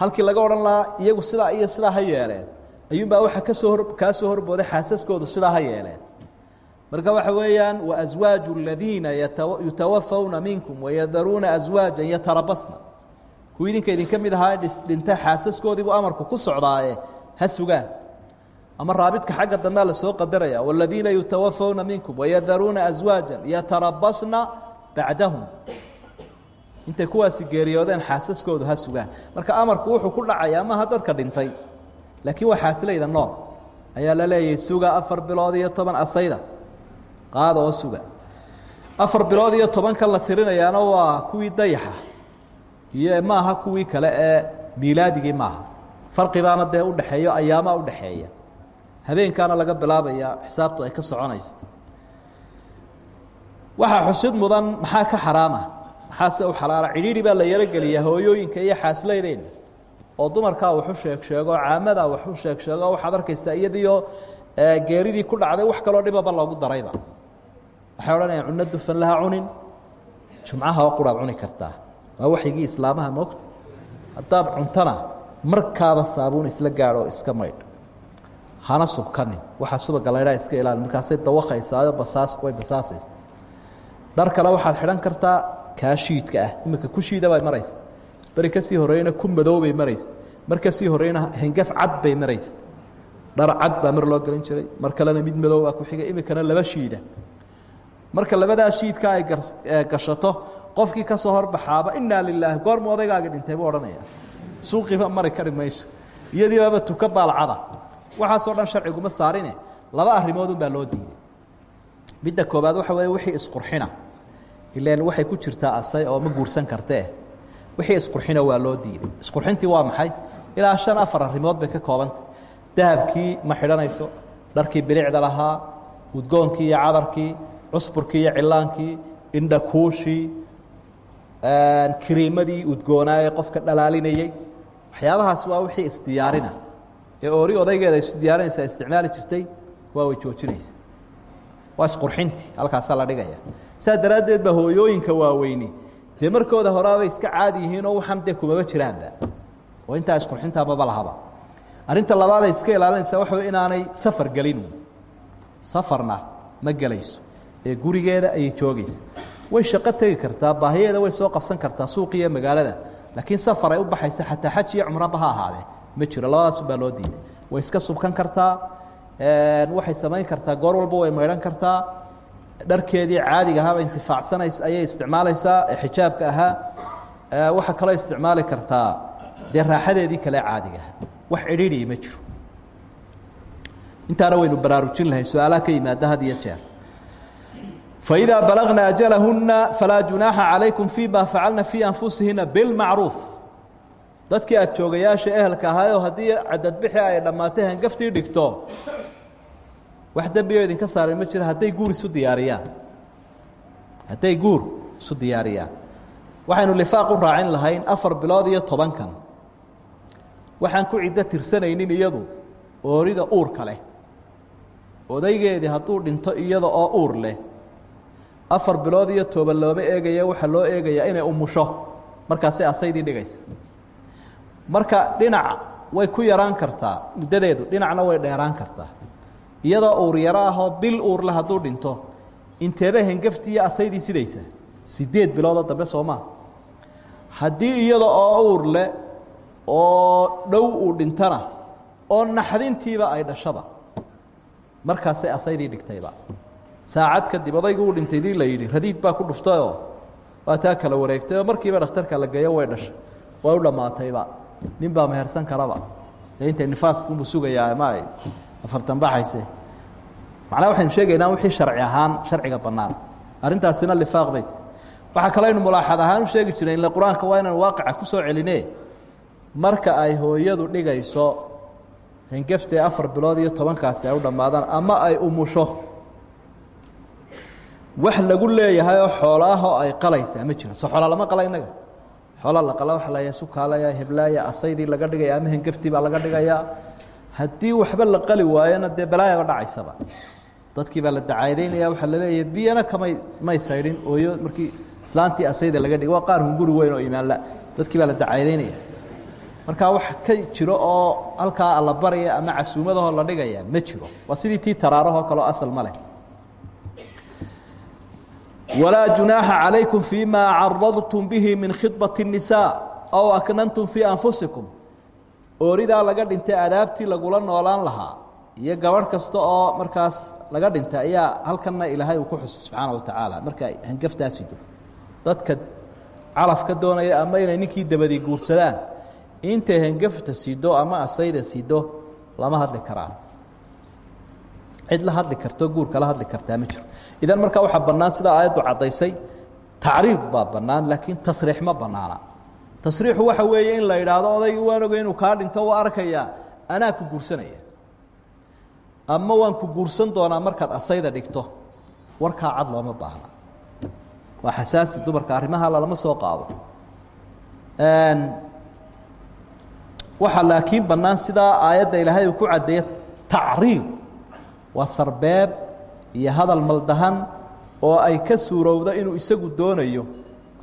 halkii laga odhan lahaa iyagu sidaa iyo sidaa ha yeeleen. Ayuunbaa waxa ka soo hor kaa soo horbooday xaasaskoodu sidaa ha yeeleen. Marka waxa weeyaan waaswaaju aladiina yutawafawna minkum wayadaruuna aswaaja yatarabasna kuwii idinka idinka mid ahaa dhinta xaasaskoodiibuu amarku ku socdaaye ha sugaan. Ama raabidka xagga dambea la soo qadaraya waladiina yutawafawna minkum wayadaruuna aswaaja yatarabasna bacdahum. Intay kuwaasi geeriyoodeen xaasaskoodu ha sugaan. Marka amarku wuxuu ku dhacayaa maaha dadka dhintay laakiin waa xaasilayda nool ayaa la leeyahay suga afar bilood iyo toban asayda qaada oo suga afar bilood iyo tobanka la tirinayaana waa kuwii dayaxa iyo maaha kuwii kale ee miilaadigii maaha. Farqibaana dee udhexeeyo ayaamaa udhexeeya habeenkaana laga bilaabaya xisaabtu ay ka soconaysa. Waxaa xusid mudan maxaa ka xaraama? Maxaase u xalaala? Cidhiidhi baa la yarogeliyaa hooyooyinka iyo xaaslaydeena oo dumarkaa waxu sheeg sheego caamadaa waxu sheeg sheego waxaad arkaysaa iyadiioo geeridii ku dhacday wax kaloo dhibaba loogu darayba. Waxay odhanayaan cunno dufan laha cunin. Jumcaha oo quraad cuni kartaa waa waxyigii islaamaha moogta haddaad cuntana markaaba saabuun isla gaadho oo iska maydh. Hana subkanin. Waxaa subaga laydhaa iska ilaali. Markaasay dawaqaysaayo basaas way basaasaysa dhar kale waxaad xidhan kartaa kaa shiidka ah. Iminka ku shiida bay maraysa beri ka sii horreeyna ku madow bay maraysa mar sii horreyna hengaf cad bay maraysa dhar cad baa mar loo gelin jiray. Mar kalena mid madow baa ku xigay. Iminkana laba shiida. Marka labadaa shiidka ay gashato qofkii ka soo horbaxaaba inaa lilaahi goormu odaygaagi dhintay buu odhanaya suuqiiba mari kari mayso. Iyadiibaaba tuka baalcada. Waxaasoo dhan sharciguma saarine. Laba arrimoodun baa loo diiday. Midda koobaad waxa weeye wixii isqurxina. Ilan waxay ku jirtaa asay oo ma guursan kartee. Wixii isqurxina waa loo diiday. Isqurxintii waa maxay? Ilaa shan afar arrimood bay ka koobantay. Dahabkii ma xidhanayso. Dharkii bilicda lahaa udgoonkii iyo cadarkii cusburkii iyo cilaankii indhakuushii kiriimadii udgoonaa ee qofka dhalaalinayey waxyaabahaas waa wixii isdiyaarina ee oori odaygeeda isu diyaarinaysa isticmaali jirtay waa way joojinaysa. Waa isqurxintii halkaasaa la dhigaya. Saas daraaddeed baa hooyooyinka waaweyni. Dee markooda horaabay iska caadi yihiinoo waxaan dee kumaba jiraanba oo intaa isqurxintaa maba lahaba. Arrinta labaad ay iska ilaalinaysaa waxa wey inaanay safar gelin. Safarna ma gelayso. Ee gurigeeda ayay joogaysa way shaqo tegi kartaa baahiyeeda way soo qabsan kartaa suuqiiyo magaalada. Laakiin safar ay u baxaysa xataa xaj iyo cumraba ha ahaadee ma jiro labadaasubaa loo diiday. Way iska subkan kartaa waxay samayn kartaa goor walba way maydhan kartaa. Dharkeedii caadiga ahaaba intifaacsanaysa ayay isticmaalaysaa ee xijaabka ahaa. Waxaa kaloo isticmaali kartaa dee raaxadeedii kale caadiga ahaa. Wax cidhiidhiya ma jiro. Intaana waynu baraarujin lahay su'aalaha ka yimaada had iyo jeer faidaa balagna ajalahunna falaa junaaxa calaykum fima facalna fii anfusihina bilmacruuf dadkii aad joogayaasha ehelka ahaayoo haddii cadadbixi ay dhammaatay hangaftii dhigto wax dembioo idinka saaray ma jiro hadday guur isu diyaariyaan. Hadday guur isu diyaariyaan. Waxaynu lifaaq u raacin lahayn afar bilood iyo tobankan. Waxaan ku ciddo tirsanaynin iyadu oorida uurka leh. Odaygeedii hadduu dhinto iyada oo uur leh afar bilood iyo toban looma eegaya waxaa loo eegayaa inay umusho. Markaasay asaydii dhigaysa. Marka dhinac way ku yaraan kartaa muddadeedu dhinacna way dheeraan kartaa. Iyadoo uur yaro ahoo bil uurle hadduu dhinto inteeba hengaftii iyo asaydii sidaysa. Sideed biloodoo dambe soo maa haddii iyada oo uur leh oo dhow uu dhintona oo naxdintiiba ay dhashaba markaasay asaydii dhigtayba saacad kadib odaygu uu dhintay dii la yidhi radiid baa ku dhuftayoo waa taa kala wareegtay oo markiiba dhakhtarka la geeyo way dhashay way u dhammaatayba nin baa mehersan karaba. Dee intay nifaaskunbuu sugayaa ma ay afartan baxayse macnaa waxaynu sheegaynaa wixii sharci ahaan sharciga bannaan. Arrintaasina lifaaq bayd. Waxaa kaleynu mulaaxad ahaan u sheegi jireen ile qur'aanka waa inaan waaqica ku soo celine marka ay hooyadu dhigayso hengeftee afar bilood iyo tobankaasi ay u dhammaadaan ama ay umusho wax lagu leeyahay oo xoolaahoo ay qalaysaa ma jiro. So xoola lama qala innaga la qala waxa la sukaalaya heblaaya asaydii laga dhigaya ama hengeftii baa laga dhigayaa. Haddii waxba la qali waayona dee balaayaba dhacaysaba. Dadkii baa la dacaadeynaya waxaa la leeyahay biyana kamay may saydhin ooyo markii islaantii asayda laga dhigay. Waa qaar hunguri weyn oo imaanla dadkii baa la dacaadeynaya markaa wax ka jiro oo halkaa allabaraya ama casuumadahoo la dhigaya ma jiro. Waa sidii tii taraarahoo kaleo asal ma leh walaa junaaxa calaykum fii maa caradtum bihi min khidbati الnisaa aw aknantum fii anfusikum ooridaa laga dhintay adaabtii lagula noolaan lahaa iyo gabadh kasta oo markaas laga dhintay ayaa halkanna ilaahay uu ku xusa subxaana wa tacaala marka hangaftaasido dadka calafka doonaya ama inay ninkii dabadii guursadaan intay hangafta sido ama asayda sido lama hadli karaan cid la hadli karto guurka la hadli kartaa ma jiro idan markaa waxaa bannaan sidaa aayaddu caddaysay tacriid baa bannaan laakiin tasriix ma bannaana. Tasriixu waxa weeye in la idhaahdo odaygi waan ogay inuu kaa dhinto waa arkayaa anaa ku guursanaya. Ama waan ku guursan doonaa markaad asayda dhigto warkaa cad looma baahna. Waa xasaasi dumarka arrimaha lalama soo qaado. Waxaa laakiin bannaan sidaa aayadda ilaahay uu ku caddeeya tacriid waa sarbeeb iyo hadal maldahan oo ay ka suurowda inuu isagu doonayo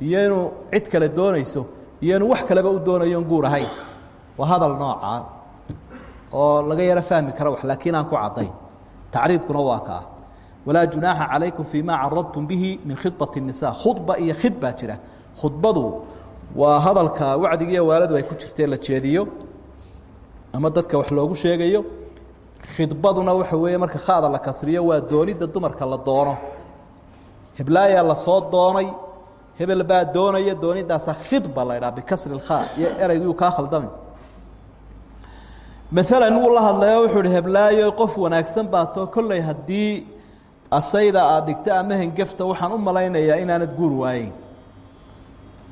iyo inuu cid kale doonayso iyo inuu wax kaleba u doonayo ahayn. Waa hadal noocaa oo laga yaro fahmi kara wax laakiin aan ku caddayn. Tacriidkuna waa kaa walaa junaaxa calaykum fii ma caradtum bihi min khidbati الnisa khudba iyo khid baa jira. Khudbadu waa hadalka wacdigiiyo waaladu ay ku jirtee la jeediyo ama dadka khidbaduna waxa weeye marka khaada la kasriyo waa doonidda dumarka la doono. Heblaayaa la soo doonay hebel baa doonaya doonidaasaa khidba la ydhaha bikasri اlkhaa iyo erayguu kaa khaldami. Maalan wuu la hadlayo wuxuu ihi heblaayo qof wanaagsan baa too kolley haddii asayda aad dhigto ama hengefta waxaan u malaynayaa inaanad guur waayeyn.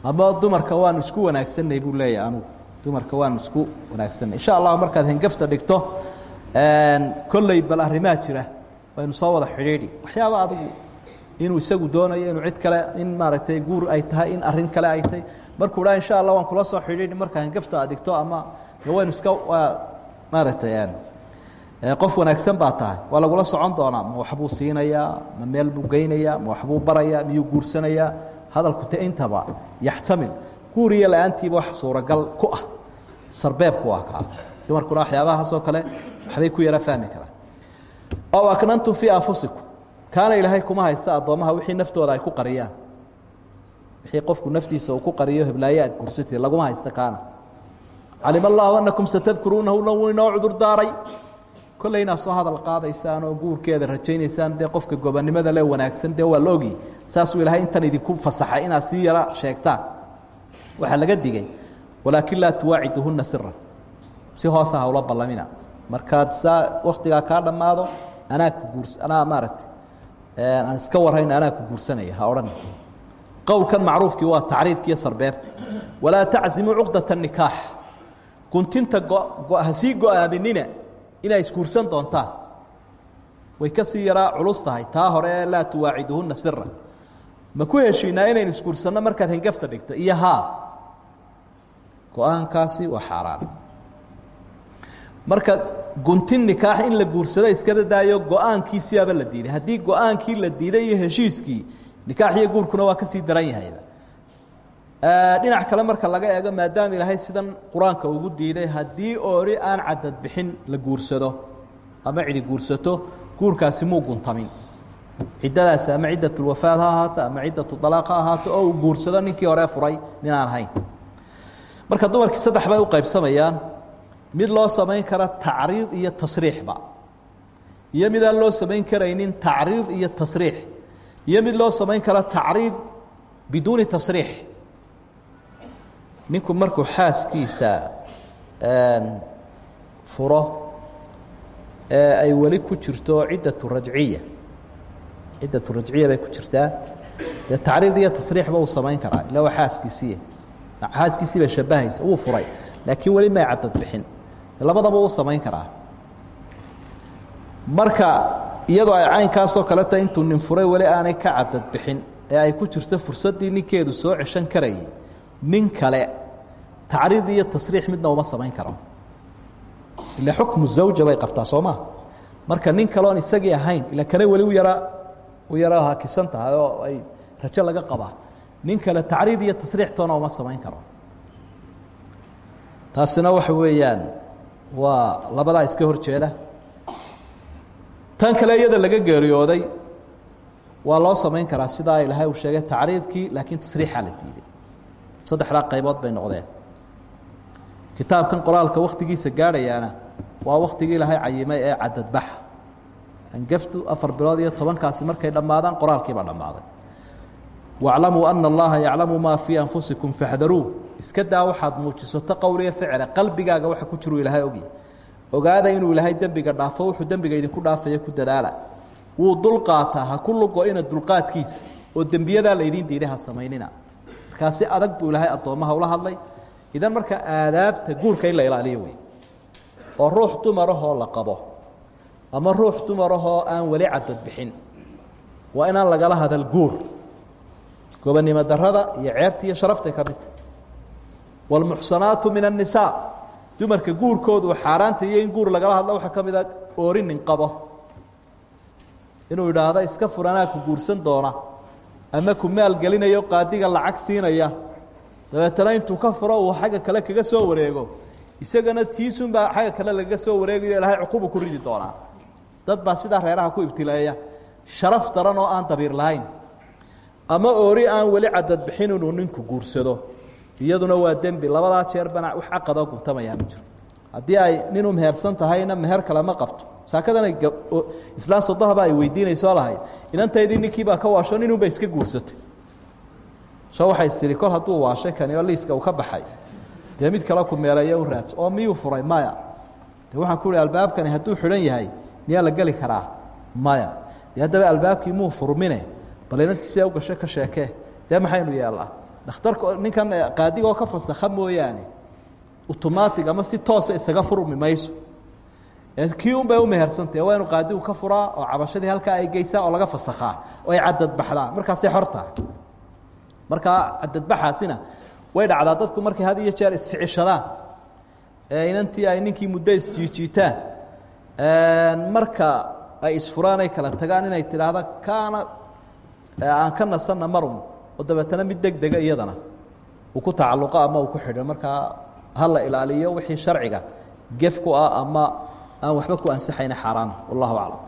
Ama dumarka waanu isku wanaagsanay buu leeyahay anugu. Dumarka waanu isku wanaagsanay insha allahu markaad hengefta dhigto kolley bal arrimaa jira. Waynu soo wada xidhiidhi. Waxyaaba adigu inuu isagu doonayo inuu cid kale in maaragtay guur ay tahay in arrin kale ay tahay. Markuu dhaa insha allah waan kula soo xidhiidhi. Marka hengefta aad dhigto ama waynu iska maaragtay qof wanaagsan baa tahay. Waa lagula socon doonaa. Ma waxbuu siinayaa? Ma meel buu geynayaa? Ma waxbuu barayaa? Miyuu guursanayaa? Hadalku te intaba yaxtamil. Guur iyo la'aantiiba wax suuragal ku ah. Sarbeebku waa kaa. Dumarkuna waxyaabahaasoo kale waxbay ku yara fahmi karaan ow aknantum fii anfusikum. Kaana ilaahay kuma haysta addoommaha wixii naftooda ay ku qariyaan. Wixii qofku naftiisa uu ku qariyo heblaaye aad gursatay laguma haysta kaana. Calima allahu anakum satadkuruunahu na wuu inoo cudur daaray. Kolley inaad soo hadal qaadaysaan oo guurkeeda rajaynaysaan dee qofka gobonnimada le wanaagsan dee waa la ogi. Saasuu ilaahay intan idinku fasaxay inaad sii yara sheegtaan. Waxaa laga digay walaakin laa tuwaaciduhunna siran si hoosa hawla ballamina markaad saa waktigaa kaa dhammaado anaa ku guurs anaa maaragtay aan iska warhayn anaa ku guursanaya ha odhan. Qowlkan macruufkii waa tacriidkiiyo sarbeebta. Walaa taczimuu cuqdata nikaax. Guntinta ha sii go'aaminina inay isguursan doontaan. Way ka sii yaraa culus tahay. Taa hore laa tuwaaciduhunna sira ma ku heshiinaa inaynu isguursanno markaad hengafta dhigto? Iyo haa. Waa xaaraan marka guntin nikaax in la guursado iskaba daayo go'aankiisiaba la diiday. Haddii go'aankii la diiday iyo heshiiskii nikaax iyo guurkuna waa ka sii daran yahayba dhinac kale marka laga eego maadaama ilaahay sidan qur'aanka ugu diiday haddii oori aan cadad bixin la guursado ama cidi guursato guurkaasi muu guntamin. Ciddadaasi ama ciddatulwafaad ha ahaato ama ciddatu alaaq ha ahaato oo uu guursado ninkii hore furay nin aan ahayn. Marka dumarkii saddex bay u qaybsamayaan mid loo samayn kara tacriid iyo tasriixba iyo mid aan loo samayn karaynin tacriid iyo tasriix. Iyo mid loo samayn karo tacriid biduuni tasriix. Ninku markuu xaaskiisa furo ay weli ku jirto ciddatu rajciya. Ciddatu rajciya bay ku jirtaa. Dee tacriid iyo tasriixba uu samayn karaa ila waa xaaskiisiiye xaaskiisii bay furay. Laakiin weli may cadad bixin labadaba uu samayn karaa. Marka iyadoo ay caynkaasoo kale tahay intuu nin furay weli aanay ka cadad bixin ee ay ku jirto fursaddii ninkeedu soo ceshan karayay nin kale tacriid iyo tasriix midna uma samayn karo ila xukmu zawja bay qabtaa soo maa marka nin kale oon isagii ahayn ila kane weli u yara u yara hakisan tahay oo ay rajo laga qabaa. Nin kale tacriid iyo tasriix toona uma samayn karo taasina waxa weeyaan waa labadaa iska hor jeeda. Tan kale iyada laga geeriyooday waa loo samayn karaa sidaa ilaahay uu sheegay tacriidkii laakiin tasriixaa la diiday. Saddexdaa qaybood bay noqdeen. Kitaabkan qoraalka wakhtigiisa gaadhayaana waa wakhtigii ilaahay cayimay ee cadadbaxa angaftu afar bilood iyo tobankaasi markay dhammaadaan qoraalkiibaa dhammaaday waclamuu ana allaha yaclamu maa fii anfusikum faxdaruu iska daa waxaad muujisato qowliyo ficla qalbigaaga waxa ku jiru ilaahay ogi ogaada inuu ilaahay dembiga dhaafo wuxuu dembiga idinku dhaafaya ku dadaala. Wuu dulqaataa ha ku lugo ina dulqaadkiisa oo dembiyadaa laydiin diiday ha samaynina. Markaa si adag buu ilaahay addoommaha ula hadlay. Idan marka aadaabta guurka in la ilaaliyo wey oo ruux dumarahoo la qabo ama ruux dumarahoo aan weli cadad bixin. Waa inaan lagala hadal guur. Gobonnimo darada iyo ceebta iyo sharaftay ka midta wاlmuxsanaatu min الnisaa dumarka guurkoodu xaaraanta iyo in guur lagala hadlo waxaa ka mida oori nin qabo inuu idhaahdo iska furanaa ku guursan doona ama ku maalgelinayo qaadiga lacag siinaya dabeetana intuu ka furo uu xagga kale kaga soo wareego isagana tiisunbaa xagga kale lagaga soo wareegayo ilaahay cuqubu ku ridi doonaa dad baa sidaa reeraha ku ibtileeya sharaf daran oo aan dabiir lahayn ama oori aan weli cadad bixin inuu ninku guursado iyaduna waa dembi labadaa jeer wax caqadoo guntamayaa ma jiro. Haddii ay ninu mehersan tahayna meher kale ma qabto. Saakadana islaan sodohaba ay weydiinaysoo lahayd. Inantaydii ninkiibaa ka waasho ninunba iska guursatay. So waxay istiri kol hadduu waashay kani oo liiska uu ka baxay dee mid ku meeleeyo u raadso. Oo miyuu furay maya de ku uhi albaabkani hadduu xidhan yahay miyaa la geli karaa? Maya dee albaabkii muu furmine bal inanti sidaa u gasho ka sheekee dee maxaynu yeellaa dhakhtarka ninkan qaadigoo ka fasakha mooyaane automatic ama si toosa isaga furmi mayso. Kii un bay u mehersantahe waa inu qaadigu ka furaa oo cabashadii halkaa ay geysaa oo laga fasakhaa oo ay cadadbaxdaa markaasay xortaha markaa cadadbaxaasina way dhacdaa dadku markay had iyo jeer isficishadaan. Ee inantii ay ninkii muddo isjiijiitaan marka ay isfuraan ay kala tagaan inay tidhaahda kaana aan ka nasanna marun oo dabeetana mid deg dega iyadana uu ku tacalluqo ama uu ku xidho markaa ha la ilaaliyo wixii sharciga gef ku ah ama aan waxba ku ansaxayna xaaraana wallahu aclam